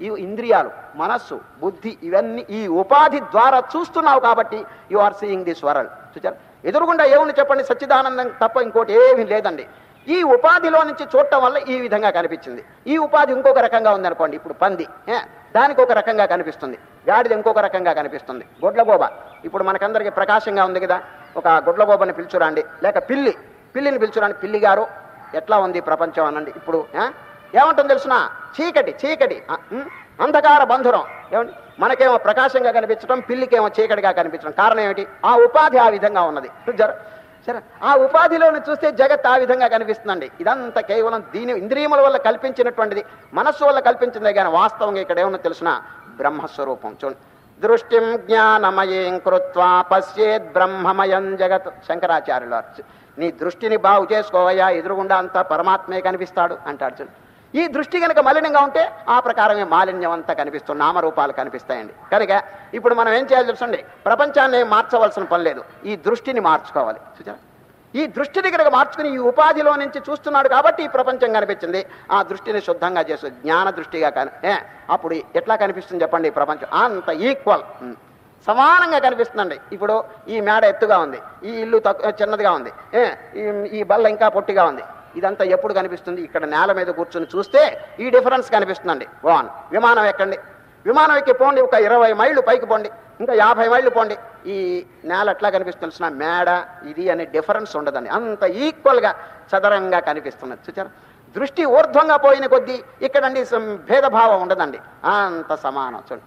ఈ ఇంద్రియాలు మనస్సు బుద్ధి ఇవన్నీ ఈ ఉపాధి ద్వారా చూస్తున్నావు కాబట్టి you are seeing this world చూచారు? ఎదురుగుండా ఏముంది చెప్పండి? సచ్చిదానందం తప్ప ఇంకోటి ఏమీ లేదండి. ఈ ఉపాధిలో నుంచి చూడటం వల్ల ఈ విధంగా కనిపించింది. ఈ ఉపాధి ఇంకొక రకంగా ఉంది అనుకోండి ఇప్పుడు పంది దానికి ఒక రకంగా కనిపిస్తుంది. గాడిద ఇంకొక రకంగా కనిపిస్తుంది. గొడ్లగోబ. ఇప్పుడు మనకందరికీ ప్రకాశంగా ఉంది కదా ఒక గొడ్లగోబని పిలుచురండి. లేక పిల్లి పిల్లిని పిలుచురండి. పిల్లి గారు ఎట్లా ఉంది ప్రపంచం అనండి. ఇప్పుడు ఏమంటుంది తెలుసిన? చీకటి చీకటి. అంధకార బంధురం. ఏమండి? మనకేమో ప్రకాశంగా కనిపించడం పిల్లికేమో చీకటిగా కనిపించడం కారణం ఏమిటి? ఆ ఉపాధి ఆ విధంగా ఉన్నది. జర సరే ఆ ఉపాధిలోని చూస్తే జగత్ ఆ విధంగా కనిపిస్తుందండి. ఇదంతా కేవలం దీని ఇంద్రియముల వల్ల కల్పించినటువంటిది. మనస్సు వల్ల కల్పించిందే కానీ వాస్తవంగా ఇక్కడ ఏమన్నా తెలిసిన? బ్రహ్మస్వరూపం. చూడండి. దృష్టిం జ్ఞానమయం కృత్వా పశ్యేద్ బ్రహ్మమయం జగత్. శంకరాచార్యులు నీ దృష్టిని బాగు చేసుకోవయ్యా ఎదురుగుండా అంతా పరమాత్మే కనిపిస్తాడు అంటాడు. చూడండి. ఈ దృష్టి కనుక మలినంగా ఉంటే ఆ ప్రకారమే మాలిన్యం అంతా కనిపిస్తుంది నామరూపాలు కనిపిస్తాయండి. కనుక ఇప్పుడు మనం ఏం చేయాలి తెలుసండి ప్రపంచాన్ని మార్చవలసిన పని లేదు. ఈ దృష్టిని మార్చుకోవాలి. చూచారా ఈ దృష్టిని కనుక మార్చుకుని ఈ ఉపాధిలో నుంచి చూస్తున్నాడు కాబట్టి ఈ ప్రపంచం కనిపించింది. ఆ దృష్టిని శుద్ధంగా చేస్తుంది జ్ఞాన దృష్టిగా కానీ అప్పుడు ఎట్లా కనిపిస్తుంది చెప్పండి ఈ ప్రపంచం? అంత ఈక్వల్ సమానంగా కనిపిస్తుందండి. ఇప్పుడు ఈ మేడ ఎత్తుగా ఉంది. ఈ ఇల్లు తక్కువ చిన్నదిగా ఉంది. ఈ బల్ల ఇంకా పొట్టిగా ఉంది. ఇదంతా ఎప్పుడు కనిపిస్తుంది? ఇక్కడ నేల మీద కూర్చొని చూస్తే ఈ డిఫరెన్స్ కనిపిస్తుందండి. వాన్ విమానం ఎక్కండి. విమానం ఎక్కి పోండి ఒక ఇరవై మైళ్ళు పైకి పోండి ఇంకా యాభై మైళ్ళు పోండి. ఈ నేల ఎట్లా కనిపిస్తుంది తెలిసిన మేడ ఇది అనే డిఫరెన్స్ ఉండదండి. అంత ఈక్వల్గా చదరంగా కనిపిస్తున్నది. చూచారు దృష్టి ఊర్ధ్వంగా పోయిన కొద్దీ ఇక్కడండి సం- భేదభావం ఉండదండి. అంత సమానం. చూడండి.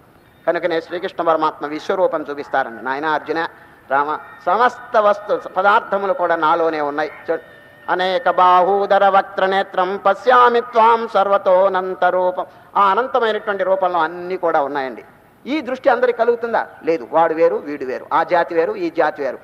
కనుకనే శ్రీకృష్ణ పరమాత్మ విశ్వరూపం చూపిస్తారండి. నాయన అర్జున రామ సమస్త వస్తు పదార్థములు కూడా నాలోనే ఉన్నాయి. చూడండి. అనేక బాహూదర వక్త్రనేత్రం పశ్యామిత్వాం పశ్యామి త్వాం సర్వతోనంత రూపం ఆ అనంతమైనటువంటి రూపంలో అన్నీ కూడా ఉన్నాయండి. ఈ దృష్టి అందరికి కలుగుతుందా? లేదు. వాడు వేరు వీడు వేరు. ఆ జాతి వేరు ఈ జాతి వేరు.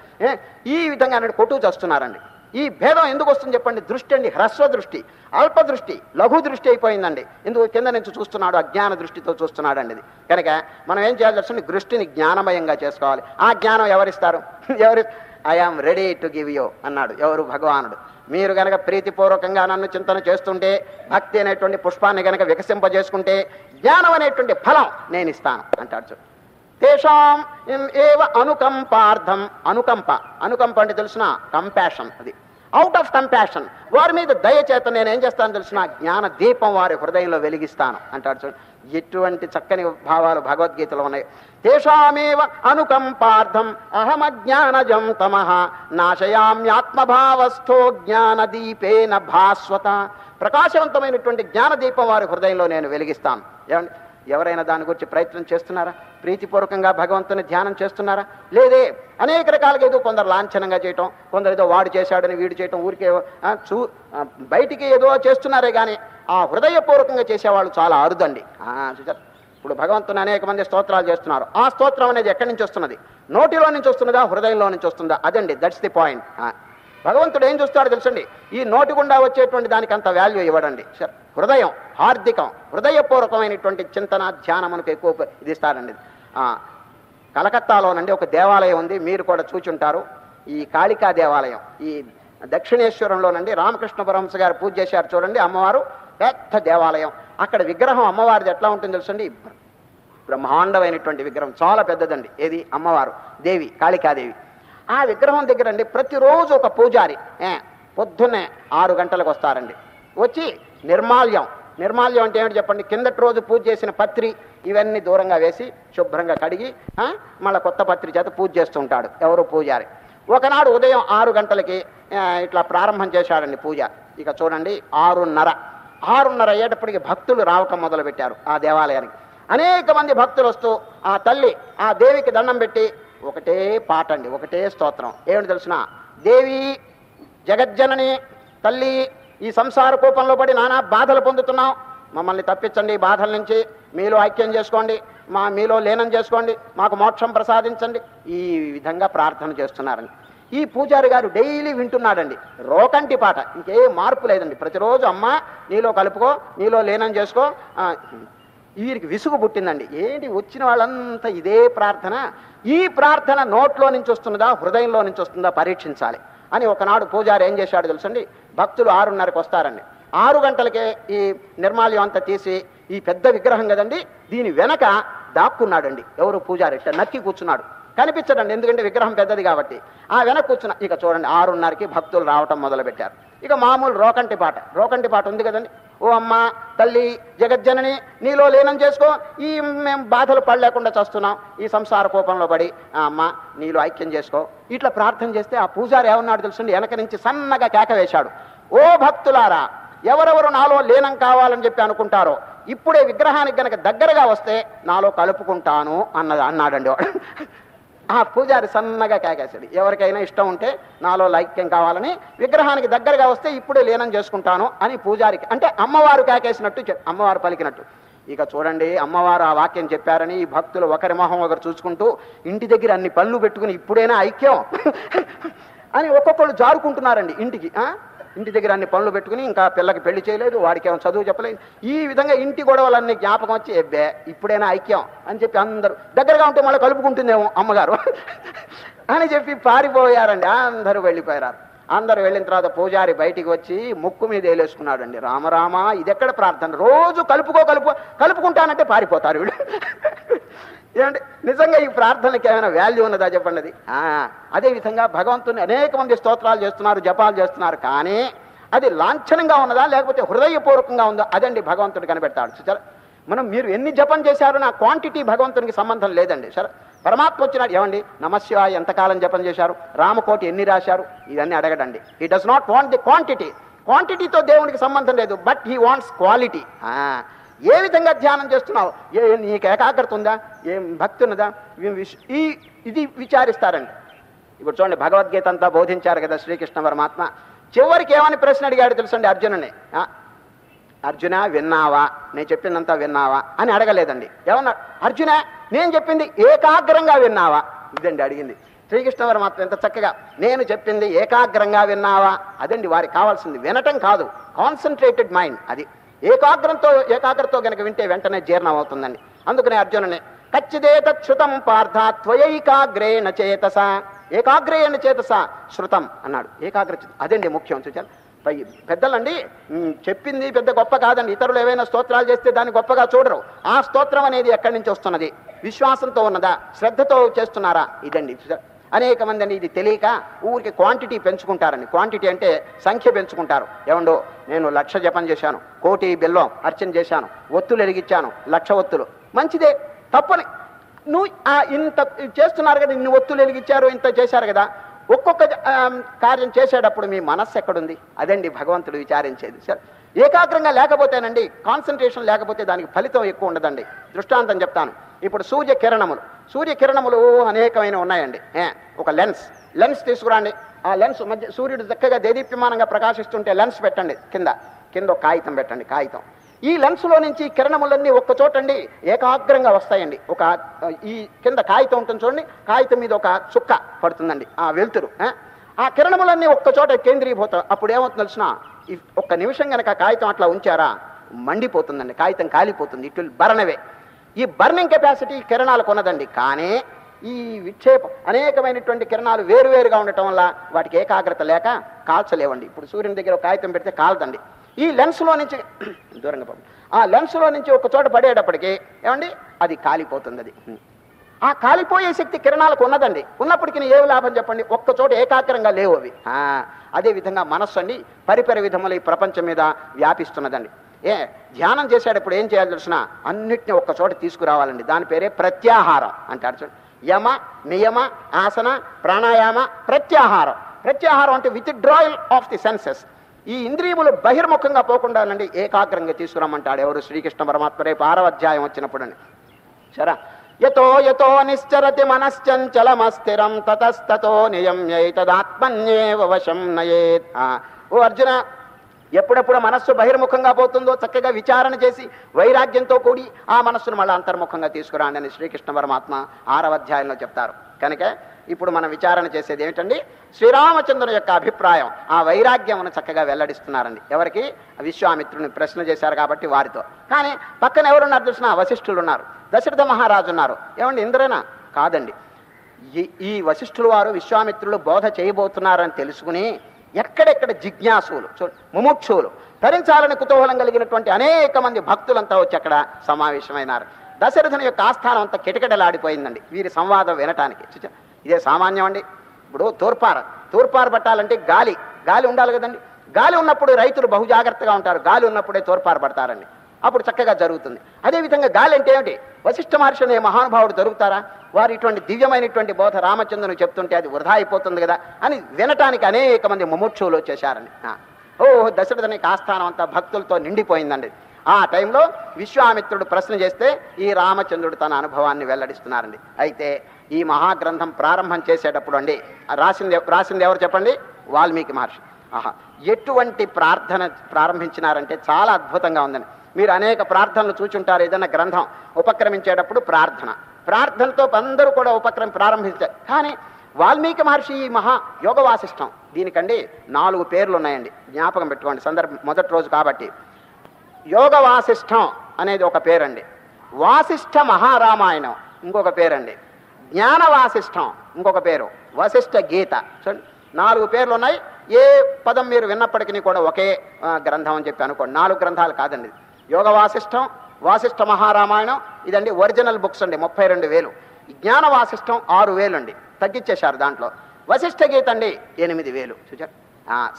ఈ విధంగా అన్నట్టు కొట్టు చేస్తున్నారండి. ఈ భేదం ఎందుకు వస్తుంది చెప్పండి? దృష్టి అండి. హ్రస్వ దృష్టి అల్ప దృష్టి లఘు దృష్టి అయిపోయిందండి. ఎందుకు కింద నుంచి చూస్తున్నాడు అజ్ఞాన దృష్టితో చూస్తున్నాడు అండి ఇది. కనుక మనం ఏం చేయాల్సి దృష్టిని జ్ఞానమయంగా చేసుకోవాలి. ఆ జ్ఞానం ఎవరిస్తారు? ఎవరి I am ready to give you అన్నాడు. ఎవరు? భగవానుడు. మీరు గనక ప్రీతిపూర్వకంగా నన్ను చింతన చేస్తుంటే భక్తి అనేటువంటి పుష్పాన్ని గనక వికసింపజేసుకుంటే జ్ఞానం అనేటువంటి ఫలం నేను ఇస్తాను అంటాడు తేషాం ఏవ అనుకంపార్థం. అనుకంప. అనుకంప అంటే తెలిసిన కంపాషన్ అది. అవుట్ ఆఫ్ కంపాషన్ వారి మీద దయచేత నేను ఏం చేస్తాను తెలిసిన? జ్ఞాన దీపం వారి హృదయంలో వెలిగిస్తాను అంటాడు చూడండి ఎటువంటి చక్కని భావాలు భగవద్గీతలో ఉన్నాయి. తేషామేవ అనుకంపార్థం అహమజ్ఞానజం తమ నాశయామ్యాత్మభావస్థో జ్ఞానదీపేన భాస్వత. ప్రకాశవంతమైనటువంటి జ్ఞానదీపం వారి హృదయంలో నేను వెలిగిస్తాను. ఏమండి? ఎవరైనా దాని గురించి ప్రయత్నం చేస్తున్నారా? ప్రీతిపూర్వకంగా భగవంతుని ధ్యానం చేస్తున్నారా? లేదే అనేక రకాలుగా ఏదో కొందరు లాంఛనంగా చేయటం కొందరు ఏదో వాడు చేశాడని వీడు చేయటం ఊరికే చూ బయటికి ఏదో చేస్తున్నారే కానీ ఆ హృదయపూర్వకంగా చేసేవాళ్ళు చాలా అరుదండి. ఇప్పుడు భగవంతుని అనేక మంది స్తోత్రాలు చేస్తున్నారు. ఆ స్తోత్రం అనేది ఎక్కడి నుంచి వస్తున్నది? నోటిలో నుంచి వస్తున్నదా? హృదయంలో నుంచి వస్తుందా? అదండి దట్స్ ది పాయింట్ భగవంతుడు ఏం చూస్తాడో తెలుసండి? ఈ నోటి గుండా వచ్చేటువంటి దానికి అంత వాల్యూ ఇవ్వడండి. హృదయం హార్దికం హృదయపూర్వకమైనటువంటి చింతన ధ్యానం మనకు ఎక్కువ ఇది ఇస్తారండి. కలకత్తాలోనండి ఒక దేవాలయం ఉంది. మీరు కూడా చూచుంటారు. ఈ కాళికా దేవాలయం. ఈ దక్షిణేశ్వరంలోనండి రామకృష్ణ పరమహంస గారు పూజ చేశారు చూడండి అమ్మవారు. పెద్ద దేవాలయం. అక్కడ విగ్రహం అమ్మవారిది ఎట్లా ఉంటుంది తెలుసండి? బ్రహ్మాండమైనటువంటి విగ్రహం. చాలా పెద్దదండి. ఏది? అమ్మవారు. దేవి కాళికాదేవి. ఆ విగ్రహం దగ్గర అండి ప్రతిరోజు ఒక పూజారి పొద్దున్నే ఆరు గంటలకు వస్తారండి. వచ్చి నిర్మాల్యం. నిర్మాల్యం అంటే ఏమిటి చెప్పండి? కిందటి రోజు పూజ చేసిన పత్రి ఇవన్నీ దూరంగా వేసి శుభ్రంగా కడిగి మళ్ళీ కొత్త పత్రి చేత పూజ చేస్తుంటాడు. ఎవరు పూజారి? ఒకనాడు ఉదయం ఆరు గంటలకి ఇట్లా ప్రారంభం చేశాడండి పూజ. ఇక చూడండి ఆరున్నర. ఆరున్నర అయ్యేటప్పటికి భక్తులు రావటం మొదలుపెట్టారు ఆ దేవాలయానికి. అనేక మంది భక్తులు వస్తూ ఆ తల్లి ఆ దేవికి దండం పెట్టి ఒకటే పాట అండి ఒకటే స్తోత్రం. ఏమిటి తెలిసిన? దేవి జగజ్జనని తల్లి ఈ సంసార కూపంలో పడి నానా బాధలు పొందుతున్నాం మమ్మల్ని తప్పించండి ఈ బాధల నుంచి. మీలో ఐక్యం చేసుకోండి. మా మీలో లీనం చేసుకోండి. మాకు మోక్షం ప్రసాదించండి. ఈ విధంగా ప్రార్థన చేస్తున్నారండి. ఈ పూజారి గారు డైలీ వింటున్నాడండి. రోకంటి పాట. ఇంకే మార్పు లేదండి. ప్రతిరోజు అమ్మ నీలో కలుపుకో నీలో లీనం చేసుకో. వీరికి విసుగు పుట్టిందండి. ఏంటి వచ్చిన వాళ్ళంతా ఇదే ప్రార్థన? ఈ ప్రార్థన నోట్లో నుంచి వస్తున్నదా హృదయంలో నుంచి వస్తుందా పరీక్షించాలి అని ఒకనాడు పూజారి ఏం చేశాడు తెలుసండి? భక్తులు ఆరున్నరకు వస్తారండి. ఆరు గంటలకే ఈ నిర్మాల్యం అంతా తీసి ఈ పెద్ద విగ్రహం కదండి దీని వెనక దాక్కున్నాడండి ఎవరు పూజారి? ఇట్లా నక్కి కూర్చున్నాడు. కనిపించడండి ఎందుకంటే విగ్రహం పెద్దది కాబట్టి. ఆ వెనక కూర్చున్న ఇక చూడండి ఆరున్నరకి భక్తులు రావటం మొదలుపెట్టారు. ఇక మామూలు రోకంటి పాట. రోకంటి పాట ఉంది కదండి. ఓ అమ్మ తల్లి జగజ్జనని నీలో లీనం చేసుకో. ఈ మేము బాధలు పడలేకుండా చస్తున్నాం. ఈ సంసార కోపంలో పడి ఆ అమ్మ నీలో ఐక్యం చేసుకో. ఇట్లా ప్రార్థన చేస్తే ఆ పూజారి ఏమన్నాడు తెలుసుండి? వెనక నుంచి సన్నగా కేక వేశాడు. ఓ భక్తులారా ఎవరెవరు నాలో లీనం కావాలని చెప్పి అనుకుంటారో ఇప్పుడే విగ్రహానికి గనక దగ్గరగా వస్తే నాలో కలుపుకుంటాను అన్నది అన్నాడండి వాడు. ఆ పూజారి సన్నగా కేకేశాడు ఎవరికైనా ఇష్టం ఉంటే నాలో లైక్యం కావాలని విగ్రహానికి దగ్గరగా వస్తే ఇప్పుడే లీనం చేసుకుంటాను అని పూజారికి అంటే అమ్మవారు కేకేసినట్టు చెప్- అమ్మవారు పలికినట్టు ఇక చూడండి అమ్మవారు ఆ వాక్యం చెప్పారని ఈ భక్తులు ఒకరి మొహం ఒకరు చూసుకుంటూ ఇంటి దగ్గర అన్ని పళ్ళు పెట్టుకుని ఇప్పుడైనా ఐక్యం అని ఒక్కొక్కళ్ళు జారుకుంటున్నారండి ఇంటికి ఆ? ఇంటి దగ్గర అన్ని పనులు పెట్టుకుని ఇంకా పిల్లకి పెళ్ళి చేయలేదు వాడికి ఏమో చదువు చెప్పలేదు. ఈ విధంగా ఇంటి గొడవలన్నీ జ్ఞాపకం వచ్చి ఎబ్బే ఇప్పుడైనా ఐక్యం అని చెప్పి అందరూ దగ్గరగా ఉంటే మళ్ళీ కలుపుకుంటుందేమో అమ్మగారు అని చెప్పి పారిపోయారండి. అందరూ వెళ్ళిపోయారు. అందరూ వెళ్ళిన తర్వాత పూజారి బయటికి వచ్చి ముక్కు మీద వేలేసుకున్నాడు అండి రామరామ ఇది ఎక్కడ ప్రార్థన? రోజు కలుపుకో కలుపు కలుపుకుంటానంటే పారిపోతారు వీళ్ళు ఏమంటే నిజంగా ఈ ప్రార్థనకి ఏమైనా వాల్యూ ఉన్నదా చెప్పండి అది? అదే విధంగా భగవంతుని అనేక మంది స్తోత్రాలు చేస్తున్నారు జపాలు చేస్తున్నారు కానీ అది లాంఛనంగా ఉన్నదా లేకపోతే హృదయపూర్వకంగా ఉందా అదండి భగవంతుడు కనిపెడతాడు. చూసారా మనం మీరు ఎన్ని జపం చేశారో నా క్వాంటిటీ భగవంతునికి సంబంధం లేదండి. సరే పరమాత్మ వచ్చినాడు ఏమండి? నమశివాయ ఎంతకాలం జపం చేశారు? రామకోటి ఎన్ని రాశారు? ఇవన్నీ అడగడండి. He does not want the quantity క్వాంటిటీతో దేవునికి సంబంధం లేదు బట్ హీ వాంట్స్ క్వాలిటీ ఏ విధంగా ధ్యానం చేస్తున్నావు? ఏ నీకు ఏకాగ్రత ఉందా? ఏం భక్తి ఉన్నదా? ఈ ఇది విచారిస్తారండి. ఇప్పుడు చూడండి భగవద్గీత అంతా బోధించారు కదా శ్రీకృష్ణ పరమాత్మ. చివరికి ఏమని ప్రశ్న అడిగాడు తెలుసండి అర్జునుని? అర్జున విన్నావా? నేను చెప్పిందంతా విన్నావా? అని అడగలేదండి. ఏమన్నా అర్జున నేను చెప్పింది ఏకాగ్రంగా విన్నావా? ఇదండి అడిగింది. శ్రీకృష్ణ పరమాత్మ ఎంత చక్కగా నేను చెప్పింది ఏకాగ్రంగా విన్నావా? అదండి వారికి కావాల్సింది. వినటం కాదు. కాన్సన్ట్రేటెడ్ మైండ్ అది. ఏకాగ్రంతో ఏకాగ్రతో గనక వింటే వెంటనే జీర్ణం అవుతుందండి. అందుకనే అర్జునుని కచ్చిదేత పార్థ త్వయైకాగ్రేణ చేతస. ఏకాగ్రేణ చేతస? శృతం అన్నాడు. ఏకాగ్ర అదండి ముఖ్యం చూచారు పై పెద్దలండి చెప్పింది పెద్ద గొప్ప కాదండి. ఇతరులు ఏవైనా స్తోత్రాలు చేస్తే దాన్ని గొప్పగా చూడరు. ఆ స్తోత్రం అనేది ఎక్కడి నుంచి వస్తున్నది? విశ్వాసంతో ఉన్నదా? శ్రద్ధతో చేస్తున్నారా? ఇదండి అనేక మందిని ఇది తెలియక ఊరికి క్వాంటిటీ పెంచుకుంటారని. క్వాంటిటీ అంటే సంఖ్య పెంచుకుంటారు. ఏమండో నేను లక్ష జపం చేశాను కోటి బెల్లం అర్చన చేశాను ఒత్తులు ఎరిగిచ్చాను లక్ష ఒత్తులు. మంచిదే తప్పని. నువ్వు ఆ ఇంత చేస్తున్నారు కదా ఇన్ని ఒత్తులు వెలిగించారు ఇంత చేశారు కదా. ఒక్కొక్క కార్యం చేసేటప్పుడు మీ మనస్సు ఎక్కడుంది? అదండి భగవంతుడు విచారించేది. సరే. ఏకాగ్రంగా లేకపోతేనండి కాన్సన్ట్రేషన్ లేకపోతే దానికి ఫలితం ఎక్కువ ఉండదండి. దృష్టాంతం చెప్తాను. ఇప్పుడు సూర్య కిరణములు సూర్య కిరణములు అనేకమైన ఉన్నాయండి. ఒక లెన్స్. లెన్స్ తీసుకురండి. ఆ లెన్స్ మధ్య సూర్యుడు చక్కగా దేదీప్యమానంగా ప్రకాశిస్తుంటే లెన్స్ పెట్టండి కింద. కింద ఒక కాగితం పెట్టండి కాగితం. ఈ లెన్స్లో నుంచి కిరణములన్నీ ఒక్క చోటండి ఏకాగ్రంగా వస్తాయండి. ఒక ఈ కింద కాగితం ఉంటుంది చూడండి. కాగితం మీద ఒక చుక్క పడుతుందండి ఆ వెలుతురు. ఆ? కిరణములన్నీ ఒక్క చోట కేంద్రీభూతం అప్పుడు ఏమవుతుంది తెలిసిన ఒక్క నిమిషం కనుక కాగితం అట్లా ఉంచారా మండిపోతుందండి. కాగితం కాలిపోతుంది ఇట్ విల్ ఈ బర్నింగ్ కెపాసిటీ కిరణాలకు ఉన్నదండి కానీ ఈ విక్షేపం అనేకమైనటువంటి కిరణాలు వేరువేరుగా ఉండటం వల్ల వాటికి ఏకాగ్రత లేక కాల్చలేవండి. ఇప్పుడు సూర్యుని దగ్గర ఒక కాగితం పెడితే కాలదండి. ఈ లెన్స్లో నుంచి దూరంగా పంపండి ఆ లెన్స్లో నుంచి ఒక చోట పడేటప్పటికి ఏమండి? అది కాలిపోతుంది అది ఆ కాలిపోయే శక్తి కిరణాలకు ఉన్నదండి ఉన్నప్పటికీ ఏమి లాభం చెప్పండి? ఒక్క చోట ఏకాగ్రంగా లేవు అవి. అదేవిధంగా అదే విధంగా మనస్సు అండి పరిపరి విధములు ఈ ప్రపంచం మీద వ్యాపిస్తున్నదండి. ఏ ధ్యానం చేసేటప్పుడు ఏం చేయాలి తెలిసిన? అన్నిటిని ఒక్క చోట తీసుకురావాలండి. దాని పేరే ప్రత్యాహారం అంటారు చూడండి యమ నియమ ఆసన ప్రాణాయామ ప్రత్యాహారం. ప్రత్యాహారం అంటే withdrawal of the senses ఈ ఇంద్రియములు బహిర్ముఖంగా పోకుండానండి ఏకాగ్రంగా తీసుకురమ్మంటాడు ఎవరు? శ్రీకృష్ణ పరమాత్మ. రేపు ఆరవ అధ్యాయం వచ్చినప్పుడు అండి సరే. యతో యతో నిశ్చరతి మనశ్చంచలమస్థిరం తతస్తతో నియమ్యైతదాత్మన్యేవ వశం నయేత్. ఓ అర్జున ఎప్పుడెప్పుడు మనస్సు బహిర్ముఖంగా పోతుందో చక్కగా విచారణ చేసి వైరాగ్యంతో కూడి ఆ మనస్సును మళ్ళీ అంతర్ముఖంగా తీసుకురాండి అని శ్రీకృష్ణ పరమాత్మ ఆరవ అధ్యాయంలో చెప్తారు. కనుక ఇప్పుడు మనం విచారణ చేసేది ఏమిటండి? శ్రీరామచంద్రుని యొక్క అభిప్రాయం ఆ వైరాగ్యమును చక్కగా వెల్లడిస్తున్నారండి. ఎవరికి? విశ్వామిత్రుని ప్రశ్న చేశారు కాబట్టి వారితో. కానీ పక్కన ఎవరున్నారు చూసిన వశిష్ఠులు ఉన్నారు దశరథ మహారాజు ఉన్నారు. ఏమండి ఇంద్రేనా కాదండి. ఈ ఈ వశిష్ఠులు వారు విశ్వామిత్రులు బోధ చేయబోతున్నారని తెలుసుకుని ఎక్కడెక్కడ జిజ్ఞాసులు చూ ముముక్షువులు తరించాలని కుతూహలం కలిగినటువంటి అనేక మంది భక్తులంతా వచ్చి అక్కడ సమావేశమైనారు. దశరథుని యొక్క ఆస్థానం అంతా కిటకిటలాడిపోయిందండి. వీరి సంవాదం వినటానికి. ఇదే సామాన్యం అండి ఇప్పుడు తూర్పార తూర్పార పట్టాలంటే గాలి గాలి ఉండాలి కదండి. గాలి ఉన్నప్పుడు రైతులు బహుజాగ్రత్తగా ఉంటారు. గాలి ఉన్నప్పుడే తూర్పార పడతారండి. అప్పుడు చక్కగా జరుగుతుంది. అదేవిధంగా గాలి అంటే ఏమిటి? వశిష్ఠ మహర్షి అనే మహానుభావుడు దొరుకుతారా? వారు ఇటువంటి దివ్యమైనటువంటి బోధ రామచంద్రుని చెప్తుంటే అది వృధా అయిపోతుంది కదా అని వినటానికి అనేక మంది ముముక్షువులు వచ్చేసారండి ఆ. ఓ దశరథునికి ఆస్థానం అంతా భక్తులతో నిండిపోయిందండి. ఆ టైంలో విశ్వామిత్రుడు ప్రశ్న చేస్తే ఈ రామచంద్రుడు తన అనుభవాన్ని వెల్లడిస్తున్నారండి. అయితే ఈ మహాగ్రంథం ప్రారంభం చేసేటప్పుడు అండి రాసింది రాసింది ఎవరు చెప్పండి? వాల్మీకి మహర్షి. ఆహా ఎటువంటి ప్రార్థన ప్రారంభించినారంటే చాలా అద్భుతంగా ఉందండి. మీరు అనేక ప్రార్థనలు చూచుంటారు ఏదైనా గ్రంథం ఉపక్రమించేటప్పుడు ప్రార్థన. ప్రార్థనతో అందరూ కూడా ఉపక్రమం ప్రారంభించారు కానీ వాల్మీకి మహర్షి ఈ మహా యోగ వాసిష్టం దీనికండి నాలుగు పేర్లు ఉన్నాయండి జ్ఞాపకం పెట్టుకోండి. సందర్భం మొదటి రోజు కాబట్టి. యోగ వాసిష్టం అనేది ఒక పేరండి. వాసిష్ఠ మహారామాయణం ఇంకొక పేరండి. జ్ఞాన వాసిష్టం ఇంకొక పేరు. వశిష్ఠ గీత. చూడండి నాలుగు పేర్లు ఉన్నాయి ఏ పదం మీరు విన్నప్పటికీ కూడా ఒకే గ్రంథం అని చెప్పి అనుకోండి. నాలుగు గ్రంథాలు కాదండి. యోగ వాసిష్టం వాసిష్ఠ మహారామాయణం ఇదండి ఒరిజినల్ బుక్స్ అండి ముప్పై రెండు వేలు. జ్ఞాన వాసిష్టం ఆరు వేలు అండి తగ్గించేశారు దాంట్లో. వశిష్ఠ గీత అండి ఎనిమిది వేలు చూచారు?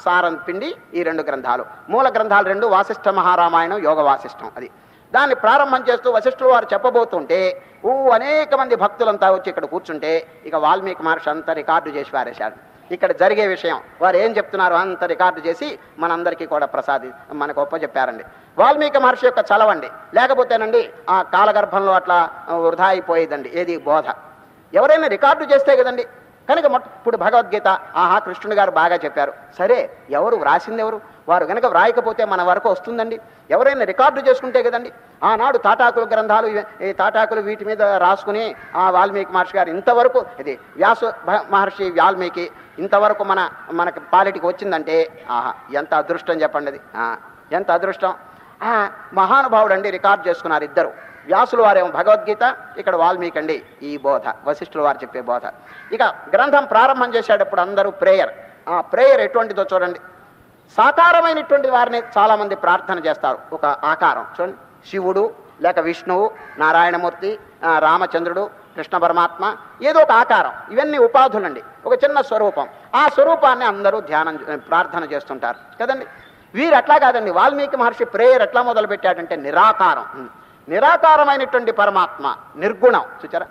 సారం పిండి ఈ రెండు గ్రంథాలు. మూల గ్రంథాలు రెండు వాసిష్ఠ మహారామాయణం యోగ వాసిష్టం అది. దాన్ని ప్రారంభం చేస్తూ వశిష్ఠులు వారు చెప్పబోతుంటే ఊ అనేక మంది భక్తులంతా వచ్చి ఇక్కడ కూర్చుంటే ఇక వాల్మీకి మహర్షి అంతా రికార్డు చేసి పారేశారు ఇక్కడ జరిగే విషయం. వారు ఏం చెప్తున్నారో అంత రికార్డు చేసి మనందరికీ కూడా ప్రసాది మనకు ఒప్ప చెప్పారండి వాల్మీకి మహర్షి యొక్క చలవండి. లేకపోతేనండి ఆ కాలగర్భంలో అట్లా వృధా అయిపోయేదండి. ఏది బోధ. ఎవరైనా రికార్డు చేస్తే కదండి కనుక ఇప్పుడు భగవద్గీత ఆహా కృష్ణుడు గారు బాగా చెప్పారు. సరే ఎవరు వ్రాసింది ఎవరు? వారు కనుక వ్రాయకపోతే మన వరకు వస్తుందండి. ఎవరైనా రికార్డు చేసుకుంటే కదండి. ఆనాడు తాటాకుల గ్రంథాలు ఈ తాటాకులు వీటి మీద రాసుకుని ఆ వాల్మీకి మహర్షి గారు ఇంతవరకు ఇది వ్యాస భ- మహర్షి వాల్మీకి ఇంతవరకు మన మనకి పాలిటికి వచ్చిందంటే ఆహా ఎంత అదృష్టం చెప్పండి అది. ఎంత అదృష్టం? ఆ మహానుభావుడు అండి రికార్డు చేసుకున్నారు ఇద్దరు. వ్యాసులు వారేమో భగవద్గీత? ఇక్కడ వాల్మీకండి ఈ బోధ వశిష్ఠుల వారు చెప్పే బోధ. ఇక గ్రంథం ప్రారంభం చేసేటప్పుడు అందరూ ప్రేయర్. ఆ ప్రేయర్ ఎటువంటిదో చూడండి. సాకారమైనటువంటి వారిని చాలామంది ప్రార్థన చేస్తారు. ఒక ఆకారం చూడండి. శివుడు లేక విష్ణువు నారాయణమూర్తి రామచంద్రుడు కృష్ణ పరమాత్మ ఏదో ఒక ఆకారం. ఇవన్నీ ఉపాధులండి. ఒక చిన్న స్వరూపం. ఆ స్వరూపాన్ని అందరూ ధ్యానం ప్రార్థన చేస్తుంటారు. కదండి? వీరు ఎట్లా కాదండి. వాల్మీకి మహర్షి ప్రేయర్ ఎట్లా మొదలు పెట్టాడంటే నిరాకారం. నిరాకారమైనటువంటి పరమాత్మ నిర్గుణం. చూచారా?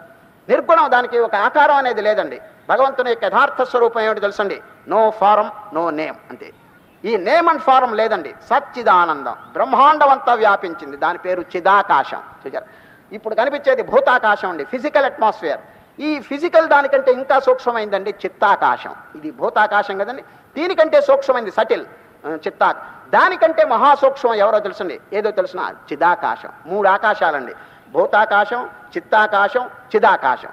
నిర్గుణం దానికి ఒక ఆకారం అనేది లేదండి. భగవంతుని యొక్క యథార్థ స్వరూపం ఏమిటి తెలుసండి? నో ఫారం నో నేమ్ అంతే. ఈ నేమ్ అండ్ ఫారం లేదండి. సచ్చిదానందం. బ్రహ్మాండం అంతా వ్యాపించింది. దాని పేరు చిదాకాశం. చూచారు? ఇప్పుడు కనిపించేది భూతాకాశం అండి. Physical atmosphere. ఈ ఫిజికల్ దానికంటే ఇంకా సూక్ష్మమైందండి చిత్తాకాశం. ఇది భూతాకాశం కదండి. దీనికంటే సూక్ష్మమైంది సటిల్ ఆ, చిత్తా దానికంటే మహాసూక్ష్మం ఎవరో తెలుసండి? ఏదో తెలిసిన చిదాకాశం. మూడు ఆకాశాలండి. భూతాకాశం చిత్తాకాశం చిదాకాశం.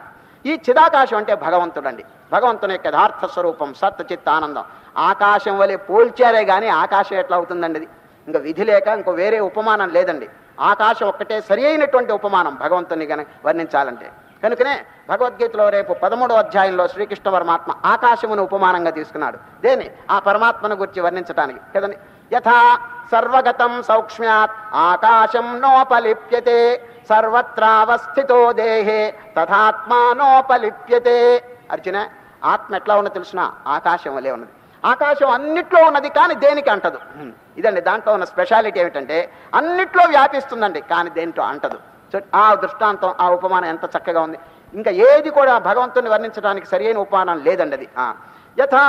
ఈ చిదాకాశం అంటే భగవంతుడండి. భగవంతుని యొక్క యథార్థ స్వరూపం సత్ చిత్త ఆనందం. ఆకాశం వలె పోల్చారే కానీ ఆకాశం ఎట్లా అవుతుందండి అది? ఇంకా విధి లేక ఇంకో వేరే ఉపమానం లేదండి. ఆకాశం ఒక్కటే సరి అయినటువంటి ఉపమానం భగవంతుని కనుక వర్ణించాలంటే. కనుకనే భగవద్గీతలో రేపు పదమూడవ అధ్యాయంలో శ్రీకృష్ణ పరమాత్మ ఆకాశమును ఉపమానంగా తీసుకున్నాడు. దేని ఆ పరమాత్మను గురించి వర్ణించడానికి కదండి? యథా సర్వగతం సౌక్ష్మ్యాత్ ఆకాశం నోపలిప్యతే సర్వత్రావస్థితో దేహే తథాత్మానోపలిప్యతే అర్జున ఆత్మ ఎట్లా ఉన్నది తెలిసిన? ఆకాశం వలే ఉన్నది. ఆకాశం అన్నిట్లో ఉన్నది కానీ దేనికి అంటదు? ఇదండి దాంట్లో ఉన్న స్పెషాలిటీ ఏమిటంటే అన్నిట్లో వ్యాపిస్తుందండి కానీ దేంట్లో అంటదు. సో ఆ దృష్టాంతం ఆ ఉపమానం ఎంత చక్కగా ఉంది. ఇంకా ఏది కూడా భగవంతుని వర్ణించడానికి సరైన ఉపమానం లేదండి అది. యథా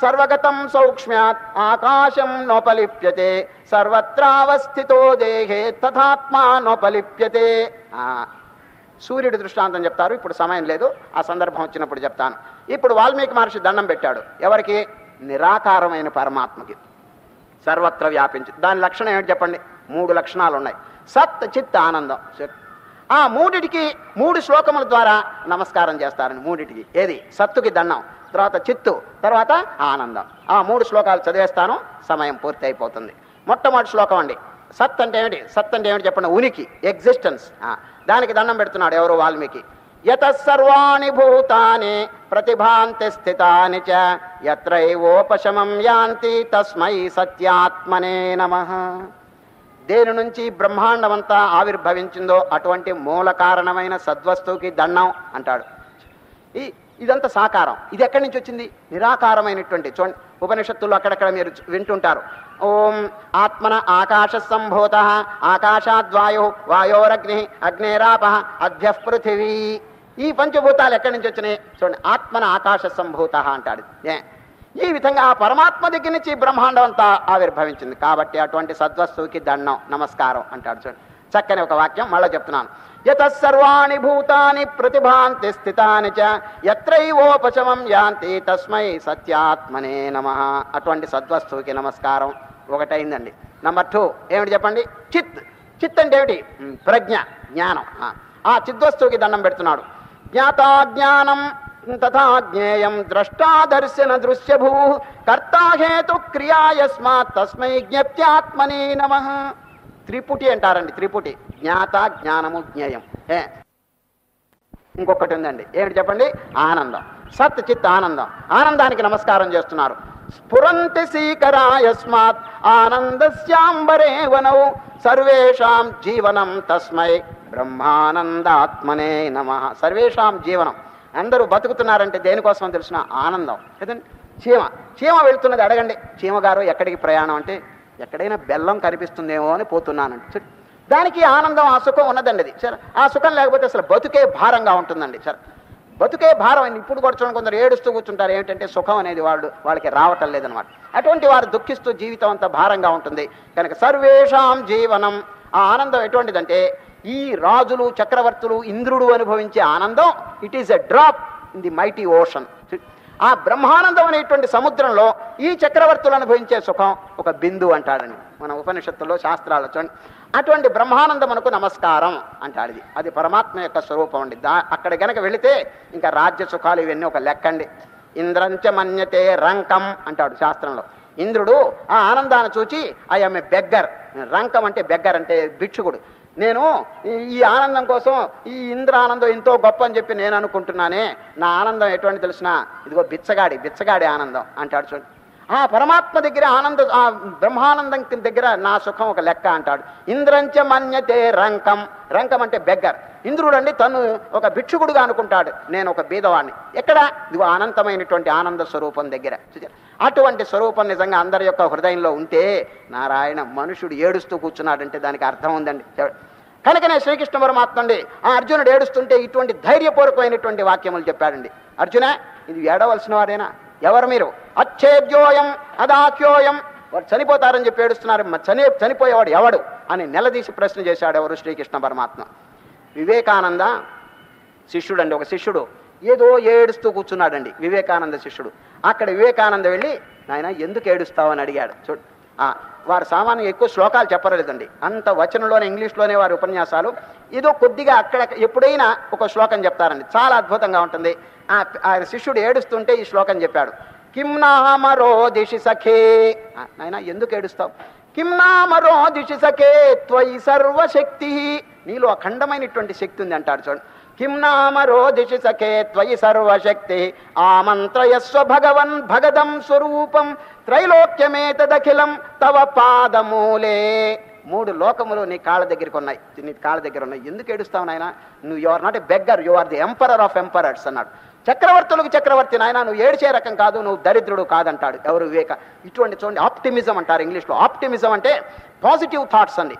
సర్వగతం సౌక్ష్మ్యాత్ ఆకాశం నోపలిప్యతే సర్వత్రావస్థితో దేహే తథాత్మా నోపలిప్యతే ఆ. సూర్యుడి దృష్టాంతం చెప్తారు ఇప్పుడు సమయం లేదు ఆ సందర్భం వచ్చినప్పుడు చెప్తాను. ఇప్పుడు వాల్మీకి మహర్షి దండం పెట్టాడు ఎవరికి? నిరాకారమైన పరమాత్మకి. సర్వత్ర వ్యాపించి దాని లక్షణం ఏమిటి చెప్పండి? మూడు లక్షణాలు ఉన్నాయి. సత్ చిత్ ఆనందం. ఆ మూడిటికి మూడు శ్లోకముల ద్వారా నమస్కారం చేస్తారని మూడిటికి. ఏది? సత్తుకి దండం. తర్వాత చిత్తు తర్వాత ఆనందం. ఆ మూడు శ్లోకాలు చదివేస్తాను సమయం పూర్తి అయిపోతుంది మొట్టమొదటి శ్లోకం అండి. సత్ అంటే ఏమిటి? సత్ అంటే ఏమిటి చెప్పండి? ఉనికి ఎగ్జిస్టెన్స్ దానికి దండం పెడుతున్నాడు ఎవరు? వాల్మీకి. యత సర్వాణి భూతాని ప్రతిభాంతి స్థితాని చ యత్రైవోపశమం యాంతి తస్మై సత్యాత్మనే నమః. దేని నుంచి బ్రహ్మాండమంతా ఆవిర్భవించిందో అటువంటి మూల కారణమైన సద్వస్తువుకి దండం అంటాడు. ఈ ఇదంతా సాకారం. ఇది ఎక్కడి నుంచి వచ్చింది? నిరాకారమైనటువంటి చూడండి ఉపనిషత్తులు అక్కడక్కడ మీరు వింటుంటారు. ఓం ఆత్మన ఆకాశ సంభూత ఆకాశాద్వాయు వాయోరగ్ని అగ్నేరాప అధ్య పృథివీ. ఈ పంచభూతాలు ఎక్కడి నుంచి వచ్చినాయి? చూడండి ఆత్మన ఆకాశ సంభూత అంటాడు. ఏ? ఈ విధంగా ఆ పరమాత్మ దగ్గర నుంచి బ్రహ్మాండం అంతా ఆవిర్భవించింది. కాబట్టి అటువంటి సద్వస్తువుకి దండం నమస్కారం అంటాడు. చూడండి చక్కని ఒక వాక్యం మళ్ళీ చెప్తున్నాను. యత సర్వాణి భూతాని ప్రతిభాంతి స్థితాని చ ఎత్రైవోపశమం యాంతి తస్మై సత్యాత్మనే నమ అటువంటి సద్వస్తువుకి నమస్కారం ఒకటైందండి. నంబర్ టూ ఏమిటి చెప్పండి? చిత్. చిత్ అంటే ఏమిటి? ప్రజ్ఞ జ్ఞానం. ఆ. చిద్వస్తువుకి దండం పెడుతున్నాడు. జ్ఞాతా జ్ఞానం తథా జ్ఞేయం ద్రష్టా దృశ్యభూ కర్తాహేతు క్రియా యస్మాత్ తస్మై జ్ఞప్త్యాత్మనే నమ. త్రిపుటి అంటారండి త్రిపుటి. జ్ఞాత జ్ఞానము జ్ఞేయం. ఏ? ఇంకొకటి ఉందండి ఏమిటి చెప్పండి? ఆనందం. సత్ చిత్ ఆనందం. ఆనందానికి నమస్కారం చేస్తున్నారు. స్ఫురంతి సీకరాయస్మాత్ ఆనందస్యాంబరే వనౌ సర్వేషాం జీవనం తస్మై బ్రహ్మానందాత్మనే నమ. సర్వేషాం జీవనం. అందరూ బతుకుతున్నారంటే దేనికోసం తెలిసిన ఆనందం. కదండి చీమ. చీమ వెళుతున్నది అడగండి. చీమ గారు ఎక్కడికి ప్రయాణం అంటే ఎక్కడైనా బెల్లం కనిపిస్తుందేమో అని పోతున్నానండి. దానికి ఆనందం ఆ సుఖం ఉన్నదండి అది. సరే ఆ సుఖం లేకపోతే అసలు బతుకే భారంగా ఉంటుందండి. సరే బతుకే భారం అండి. ఇప్పుడు కూడా చూడండి కొందరు ఏడుస్తూ కూర్చుంటారు ఏమిటంటే సుఖం అనేది వాళ్ళు వాళ్ళకి రావటం లేదనమాట అటువంటి వారు దుఃఖిస్తూ జీవితం అంత భారంగా ఉంటుంది. కనుక సర్వేషాం జీవనం. ఆ ఆనందం ఎటువంటిదంటే ఈ రాజులు చక్రవర్తులు ఇంద్రుడు అనుభవించే ఆనందం it is a drop in the mighty ocean ఆ బ్రహ్మానందం అనేటువంటి సముద్రంలో ఈ చక్రవర్తులు అనుభవించే సుఖం ఒక బిందు అంటాడని మన ఉపనిషత్తుల్లో శాస్త్రాలు చూడండి. అటువంటి బ్రహ్మానందమునకు నమస్కారం అంటాడు ఇది అది పరమాత్మ యొక్క స్వరూపం అండి. దా అక్కడ గనక వెళితే ఇంకా రాజ్య సుఖాలు ఇవన్నీ ఒక లెక్కండి. ఇంద్రంచ మన్యతే రంకం అంటాడు శాస్త్రంలో. ఇంద్రుడు ఆ ఆనందాన్ని చూచి ఐఎమ్ ఏ బెగ్గర్. రంకం అంటే బెగ్గర్ అంటే భిక్షుకుడు. నేను ఈ- ఈ ఆనందం కోసం ఈ ఇంద్ర ఆనందం ఎంతో గొప్ప అని చెప్పి నేను అనుకుంటున్నానే. నా ఆనందం ఎటువంటి తెలిసిన? ఇదిగో బిచ్చగాడి బిచ్చగాడి ఆనందం అంటాడు చూడండి ఆ పరమాత్మ దగ్గర ఆనంద ఆ బ్రహ్మానందం దగ్గర నా సుఖం ఒక లెక్క అంటాడు. ఇంద్రంచ మన్యతే రంకం. రంకం అంటే బెగ్గర్. ఇంద్రుడు అండి తను ఒక భిక్షుకుడుగా అనుకుంటాడు. నేను ఒక బీదవాణ్ణి ఎక్కడ? ఇదిగో అనంతమైనటువంటి ఆనంద స్వరూపం దగ్గర. అటువంటి స్వరూపం నిజంగా అందరి యొక్క హృదయంలో ఉంటే నారాయణ మనుషుడు ఏడుస్తూ కూర్చున్నాడంటే దానికి అర్థం ఉందండి. కనుకనే శ్రీకృష్ణ పరమాత్మ అండి ఆ అర్జునుడు ఏడుస్తుంటే ఇటువంటి ధైర్యపూర్వకమైనటువంటి వాక్యములు చెప్పాడండి. అర్జున ఇది ఏడవలసిన వాడేనా? ఎవరు మీరు? అచ్చేద్యోయం అదాఖ్యోయం. వారు చనిపోతారని చెప్పి ఏడుస్తున్నారు. చని చనిపోయేవాడు ఎవడు? అని నిలదీసి ప్రశ్న చేశాడు ఎవరు? శ్రీకృష్ణ పరమాత్మ. వివేకానంద శిష్యుడు అండి ఒక శిష్యుడు. ఏదో ఏడుస్తూ కూర్చున్నాడండి వివేకానంద శిష్యుడు. అక్కడ వివేకానంద వెళ్ళి నాయన ఎందుకు ఏడుస్తావని అడిగాడు. చూడు వారు సామాన్యంగా ఎక్కువ శ్లోకాలు చెప్పలేదండి అంత వచనంలోనే ఇంగ్లీష్లోనే వారి ఉపన్యాసాలు. ఏదో కొద్దిగా అక్కడ ఎప్పుడైనా ఒక శ్లోకం చెప్తారండి. చాలా అద్భుతంగా ఉంటుంది. ఆ శిష్యుడు ఏడుస్తుంటే ఈ శ్లోకం చెప్పాడు. కిం నామరో దిశి సఖే. ఆ, ఎందుకు ఏడుస్తావు? కిం నామరో దిశి సఖే త్వయి సర్వశక్తి. నీలో అఖండమైనటువంటి శక్తి ఉంది అంటాడు చూడండి. కిం నామ రోదిషి సఖే త్వయి సర్వశక్తి? ఆమంత్రయస్వ భగవన్ భగదం స్వరూపం. త్రైలోక్యమేతదఖిలం తవ పాదమూలే. మూడు లోకములు నీ కాళ్ళ దగ్గరికి ఉన్నాయి. నీ కాళ్ళ దగ్గర ఉన్నాయి. ఎందుకు ఏడుస్తావు నాయన? నువ్వు you are not a beggar you are the emperor of emperors అన్నాడు. చక్రవర్తులకు చక్రవర్తి నాయన నువ్వు ఏడిచే రకం కాదు నువ్వు దరిద్రుడు కాదంటాడు. ఎవరు వివేక? ఇటువంటి చూడండి ఆప్టిమిజం అంటారు ఇంగ్లీష్లో. ఆప్టిమిజం అంటే పాజిటివ్ థాట్స్ అండి.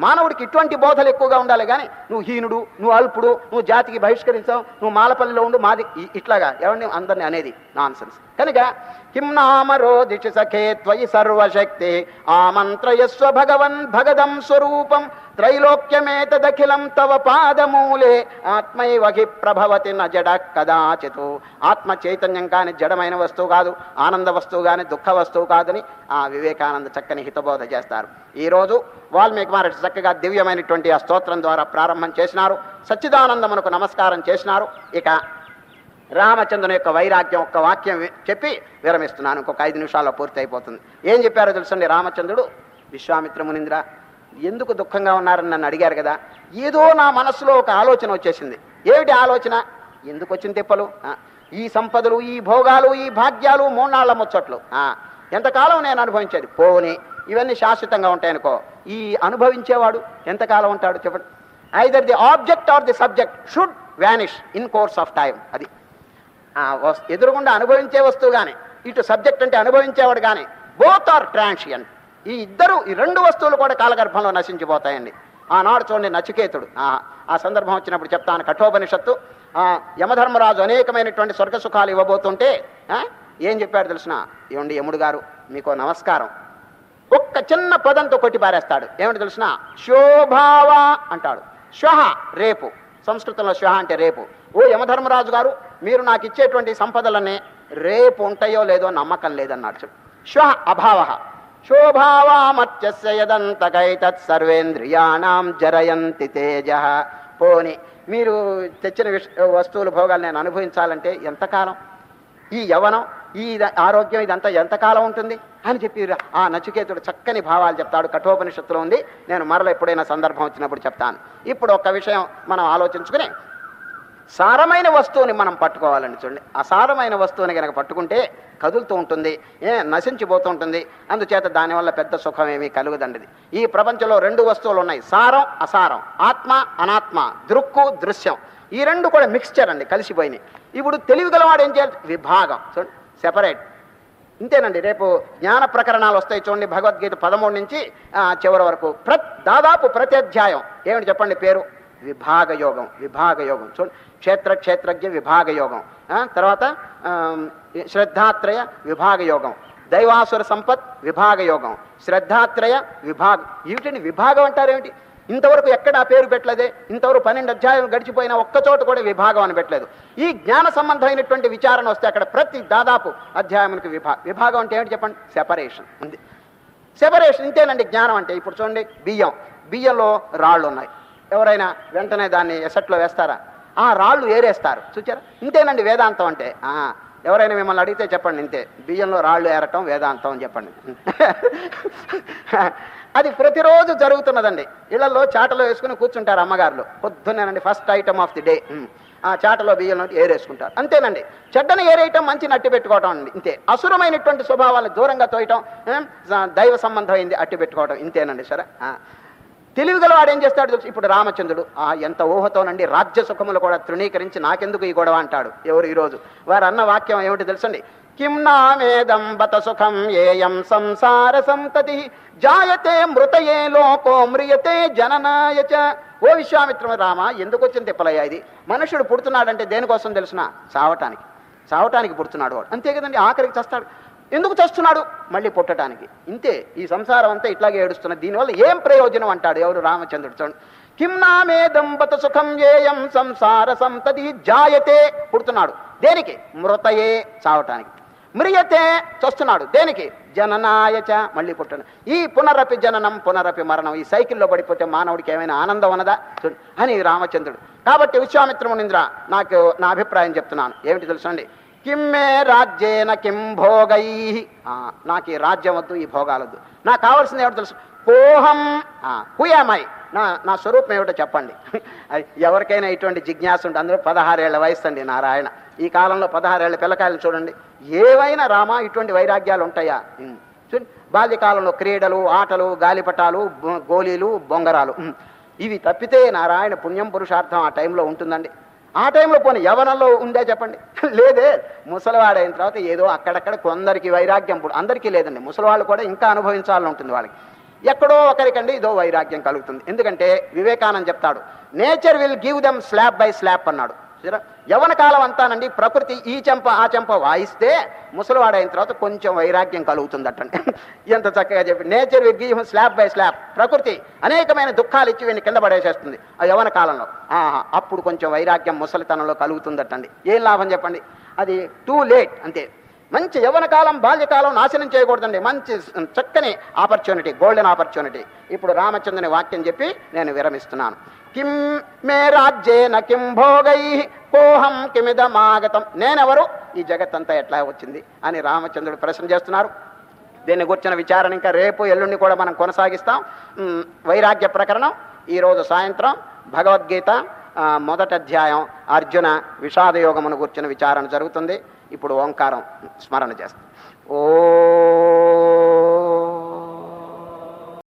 మానవుడికి ఇటువంటి బోధలు ఎక్కువగా ఉండాలి కానీ నువ్వు హీనుడు నువ్వు అల్పుడు నువ్వు జాతికి బహిష్కరించావు నువ్వు మాలపల్లిలో ఉండు మాది ఇట్లాగా. ఎవరిని? అందరిని అనేది నాన్ కనుక కిం సఖే త్వయి సర్వశక్తి ఆమంత్రయస్వ భగవన్ భగదం స్వరూపం త్రైలోక్యమేతదఖిలం తవ పాదమూలే ఆత్మైవ హి ప్రభవతి న జడ కదాచితు. ఆత్మ చైతన్యం కాని జడమైన వస్తువు కాదు ఆనంద వస్తువు కాని దుఃఖ వస్తువు కాదని ఆ వివేకానంద చక్కని హితబోధ చేస్తారు. ఈ రోజు వాల్మీకి మహర్షి చక్కగా దివ్యమైనటువంటి ఆ స్తోత్రం ద్వారా ప్రారంభం చేసినారు. సచ్చిదానందమునకు నమస్కారం చేసినారు. ఇక రామచంద్రుని యొక్క వైరాగ్యం ఒక్క వాక్యం చెప్పి విరమిస్తున్నాను. ఇంకొక ఐదు నిమిషాల్లో పూర్తి అయిపోతుంది. ఏం చెప్పారో తెలుసండి రామచంద్రుడు? విశ్వామిత్ర మునింద్ర ఎందుకు దుఃఖంగా ఉన్నారని నన్ను అడిగారు కదా. ఏదో నా మనస్సులో ఒక ఆలోచన వచ్చేసింది. ఏమిటి ఆలోచన? ఎందుకు వచ్చింది తిప్పలు? ఈ సంపదలు ఈ భోగాలు ఈ భాగ్యాలు మూన్నాళ్ళ ముచ్చట్లు. ఎంతకాలం నేను అనుభవించేది? పోని ఇవన్నీ శాశ్వతంగా ఉంటాయనుకో ఈ అనుభవించేవాడు ఎంతకాలం ఉంటాడు చెప్పండి. Either the object or the subject should vanish in course of time అది ఎదురుగుండా అనుభవించే వస్తువు కానీ ఇటు సబ్జెక్ట్ అంటే అనుభవించేవాడు కానీ బోత్ ఆర్ ట్రాన్షియన్ ఈ ఇద్దరు ఈ రెండు వస్తువులు కూడా కాలగర్భంలో నశించిపోతాయండి. ఆనాడు చూడండి నచికేతుడు. ఆ ఆ సందర్భం వచ్చినప్పుడు చెప్తాను కఠోపనిషత్తు. యమధర్మరాజు అనేకమైనటువంటి స్వర్గ సుఖాలు ఇవ్వబోతుంటే ఏం చెప్పాడు తెలిసిన? ఏమండి యముడు గారు మీకు నమస్కారం. ఒక్క చిన్న పదంతో కొట్టి పారేస్తాడు. ఏమిటి తెలిసిన? శోభావ అంటాడు. శ్వహ రేపు. సంస్కృతంలో శ్వహ అంటే రేపు. ఓ యమధర్మరాజు గారు మీరు నాకు ఇచ్చేటువంటి సంపదలన్నీ రేపు ఉంటాయో లేదో నమ్మకం లేదన్నాడు. చెప్పు. శ్వ అభావ. శోభావామత్యస్య జరయంతి తేజ. పోని మీరు తెచ్చిన విష వస్తువులు భోగాలు నేను అనుభవించాలంటే ఎంతకాలం? ఈ యవనం ఈ ఆరోగ్యం ఇదంతా ఎంతకాలం ఉంటుంది? అని చెప్పి ఆ నచికేతుడు చక్కని భావాలు చెప్తాడు. కఠోపనిషత్తులో ఉంది. నేను మరల ఎప్పుడైనా సందర్భం వచ్చినప్పుడు చెప్తాను. ఇప్పుడు ఒక విషయం మనం ఆలోచించుకుని సారమైన వస్తువుని మనం పట్టుకోవాలండి చూడండి. అసారమైన వస్తువుని కనుక పట్టుకుంటే కదులుతూ ఉంటుంది ఏ నశించిపోతూ ఉంటుంది. అందుచేత దానివల్ల పెద్ద సుఖం ఏమీ కలుగుదండి ఈ ప్రపంచంలో రెండు వస్తువులు ఉన్నాయి సారం అసారం. ఆత్మ అనాత్మ దృక్కు దృశ్యం. ఈ రెండు కూడా మిక్స్చర్ అండి కలిసిపోయినాయి. ఇప్పుడు తెలివి గలవాడు ఏం చేయాలి? విభాగం. చూడండి సెపరేట్ ఇంతేనండి రేపు జ్ఞాన ప్రకరణాలు వస్తాయి చూడండి భగవద్గీత పదమూడు నుంచి చివరి వరకు. ప్ర దాదాపు ప్రతి అధ్యాయం. ఏమిటి చెప్పండి పేరు? విభాగ యోగం విభాగ యోగం చూడండి క్షేత్ర క్షేత్రజ్ఞ విభాగ యోగం ఆ, తర్వాత శ్రద్ధాత్రయ విభాగ యోగం దైవాసుర సంపత్ విభాగ యోగం శ్రద్ధాత్రయ విభాగ ఏమిటండి విభాగం అంటారేమిటి ఇంతవరకు ఎక్కడ ఆ పేరు పెట్టలేదే. ఇంతవరకు పన్నెండు అధ్యాయం గడిచిపోయినా ఒక్క చోట కూడా విభాగం అని పెట్టలేదు. ఈ జ్ఞాన సంబంధమైనటువంటి విచారణ వస్తే అక్కడ ప్రతి దాదాపు అధ్యాయమునికి విభా విభాగం అంటే ఏమిటి చెప్పండి? సెపరేషన్ ఉంది. సెపరేషన్ ఇంతేనండి జ్ఞానం అంటే. ఇప్పుడు చూడండి బియ్యం. బియ్యంలో రాళ్ళు ఉన్నాయి. ఎవరైనా వెంటనే దాన్ని ఎసట్లో వేస్తారా? ఆ రాళ్ళు ఏరేస్తారు. చూచారా? ఇంతేనండి వేదాంతం అంటే. ఆ, ఎవరైనా మిమ్మల్ని అడిగితే చెప్పండి ఇంతే. బియ్యంలో రాళ్ళు ఏరటం వేదాంతం అని చెప్పండి. అది ప్రతిరోజు జరుగుతున్నదండి. ఇళ్ళలో చాటలో వేసుకుని కూర్చుంటారు అమ్మగారులు. పొద్దున్నేనండి first item of the day. ఆ చాటలో బియ్యంలో ఏరేసుకుంటారు. అంతేనండి. చెడ్డను ఏరేయటం మంచి నట్టి పెట్టుకోవటం అండి. ఇంతే. అసురమైనటువంటి స్వభావాలను దూరంగా తోయటం దైవ సంబంధమైంది అట్టి పెట్టుకోవటం. ఇంతేనండి సరే. తెలివిగలవాడు ఏం చేస్తాడు తెలుసు. ఇప్పుడు రామచంద్రుడు ఆ ఎంత ఊహతోనండి రాజ్య సుఖములు కూడా తృణీకరించి నాకెందుకు ఈ గొడవ? అంటాడు ఎవరు ఈరోజు వారు అన్న వాక్యం ఏమిటి తెలుసండి? కిం నామేదం బత సుఖం ఏయం సంసార సంతతి జాయతే మృతయే లోకో మ్రియతే జననాయచ ఓ విశ్వామిత్రమ రామ ఎందుకు వచ్చింది తిప్పలయ్యా ఇది? మనుషుడు పుడుతున్నాడంటే దేనికోసం తెలుసునా? చావటానికి చావటానికి పుడుతున్నాడు వాడు. అంతే కదండి ఆఖరికి చస్తాడు. ఎందుకు చస్తున్నాడు? మళ్ళీ పుట్టడానికి ఇంతే ఈ సంసారం అంతా ఇట్లాగే ఏడుస్తున్నది దీనివల్ల ఏం ప్రయోజనం అంటాడు ఎవరు రామచంద్రుడు చూడండి. కిం నామే దంపత సుఖం ఏయం సంసార సంతతి జాయతే పుడుతున్నాడు. దేనికి? మృతయే చావటానికి. మ్రియతే చస్తున్నాడు. దేనికి? జననాయచ మళ్ళీ పుట్టను. ఈ పునరపి జననం పునరపి మరణం ఈ సైకిల్లో పడిపోతే మానవుడికి ఏమైనా ఆనందం ఉన్నదా? చూడు అని రామచంద్రుడు. కాబట్టి విశ్వామిత్రమునింద్ర నాకు నా అభిప్రాయం చెప్తున్నాను. ఏమిటి తెలుసండి? కిమ్మే రాజ్యేన కిం భోగై. నాకు ఈ రాజ్యం వద్దు ఈ భోగాలొద్దు నాకు కావాల్సింది ఏమిటి తెలుసు? కోహం. హుయామై నా నా స్వరూపం ఏమిటో చెప్పండి. ఎవరికైనా ఇటువంటి జిజ్ఞాస ఉంటుంది అందులో పదహారేళ్ళ వయసు అండి నారాయణ. ఈ కాలంలో పదహారేళ్ళ పిల్లకాయలను చూడండి. ఏవైనా రామా ఇటువంటి వైరాగ్యాలు ఉంటాయా? చూడండి బాల్యకాలంలో క్రీడలు ఆటలు గాలిపటాలు గోళీలు బొంగరాలు. ఇవి తప్పితే నారాయణ పుణ్యం పురుషార్థం ఆ టైంలో ఉంటుందండి. ఆ టైంలో పోనీ యవనంలో ఉందే చెప్పండి. లేదే ముసలివాడైన తర్వాత ఏదో అక్కడక్కడ కొందరికి వైరాగ్యం అందరికీ లేదండి. ముసలివాళ్ళు కూడా ఇంకా అనుభవించాలని ఉంటుంది వాళ్ళకి. ఎక్కడో ఒకరికండి ఇదో వైరాగ్యం కలుగుతుంది. ఎందుకంటే వివేకానంద చెప్తాడు nature will give them slab by slab అన్నాడు. యవన కాలం అంతానండి ప్రకృతి ఈ చెంప ఆ చెంప వాయిస్తే ముసలివాడైన తర్వాత కొంచెం వైరాగ్యం కలుగుతుందటండి. ఎంత చక్కగా చెప్పి nature will give slab by slab. ప్రకృతి అనేకమైన దుఃఖాలు ఇచ్చి వీడిని కింద పడేసేస్తుంది ఆ యవన కాలంలో. ఆహా, అప్పుడు కొంచెం వైరాగ్యం ముసలితనంలో కలుగుతుందటండి. ఏం లాభం చెప్పండి? అది టూ లేట్ అంతే. మంచి యవన కాలం బాల్యకాలం నాశనం చేయకూడదండి. మంచి చక్కని ఆపర్చునిటీ గోల్డెన్ ఆపర్చునిటీ. ఇప్పుడు రామచంద్రుని వాక్యం చెప్పి నేను విరమిస్తున్నాను. కిం మే రాజ్యేన కిం భోగై కోహం కిమిదమాగతం. నేనెవరు? ఈ జగత్తంతా ఎట్లా వచ్చింది అని రామచంద్రుడు ప్రశ్న చేస్తున్నారు. దీన్ని గుర్చిన విచారణ ఇంకా రేపు ఎల్లుండి కూడా మనం కొనసాగిస్తాం. వైరాగ్య ప్రకరణం ఈరోజు సాయంత్రం భగవద్గీత మొదటి అధ్యాయం అర్జున విషాదయోగమును గుర్చిన విచారణ జరుగుతుంది. ఇప్పుడు ఓంకారం స్మరణ చేస్తాం. ఓ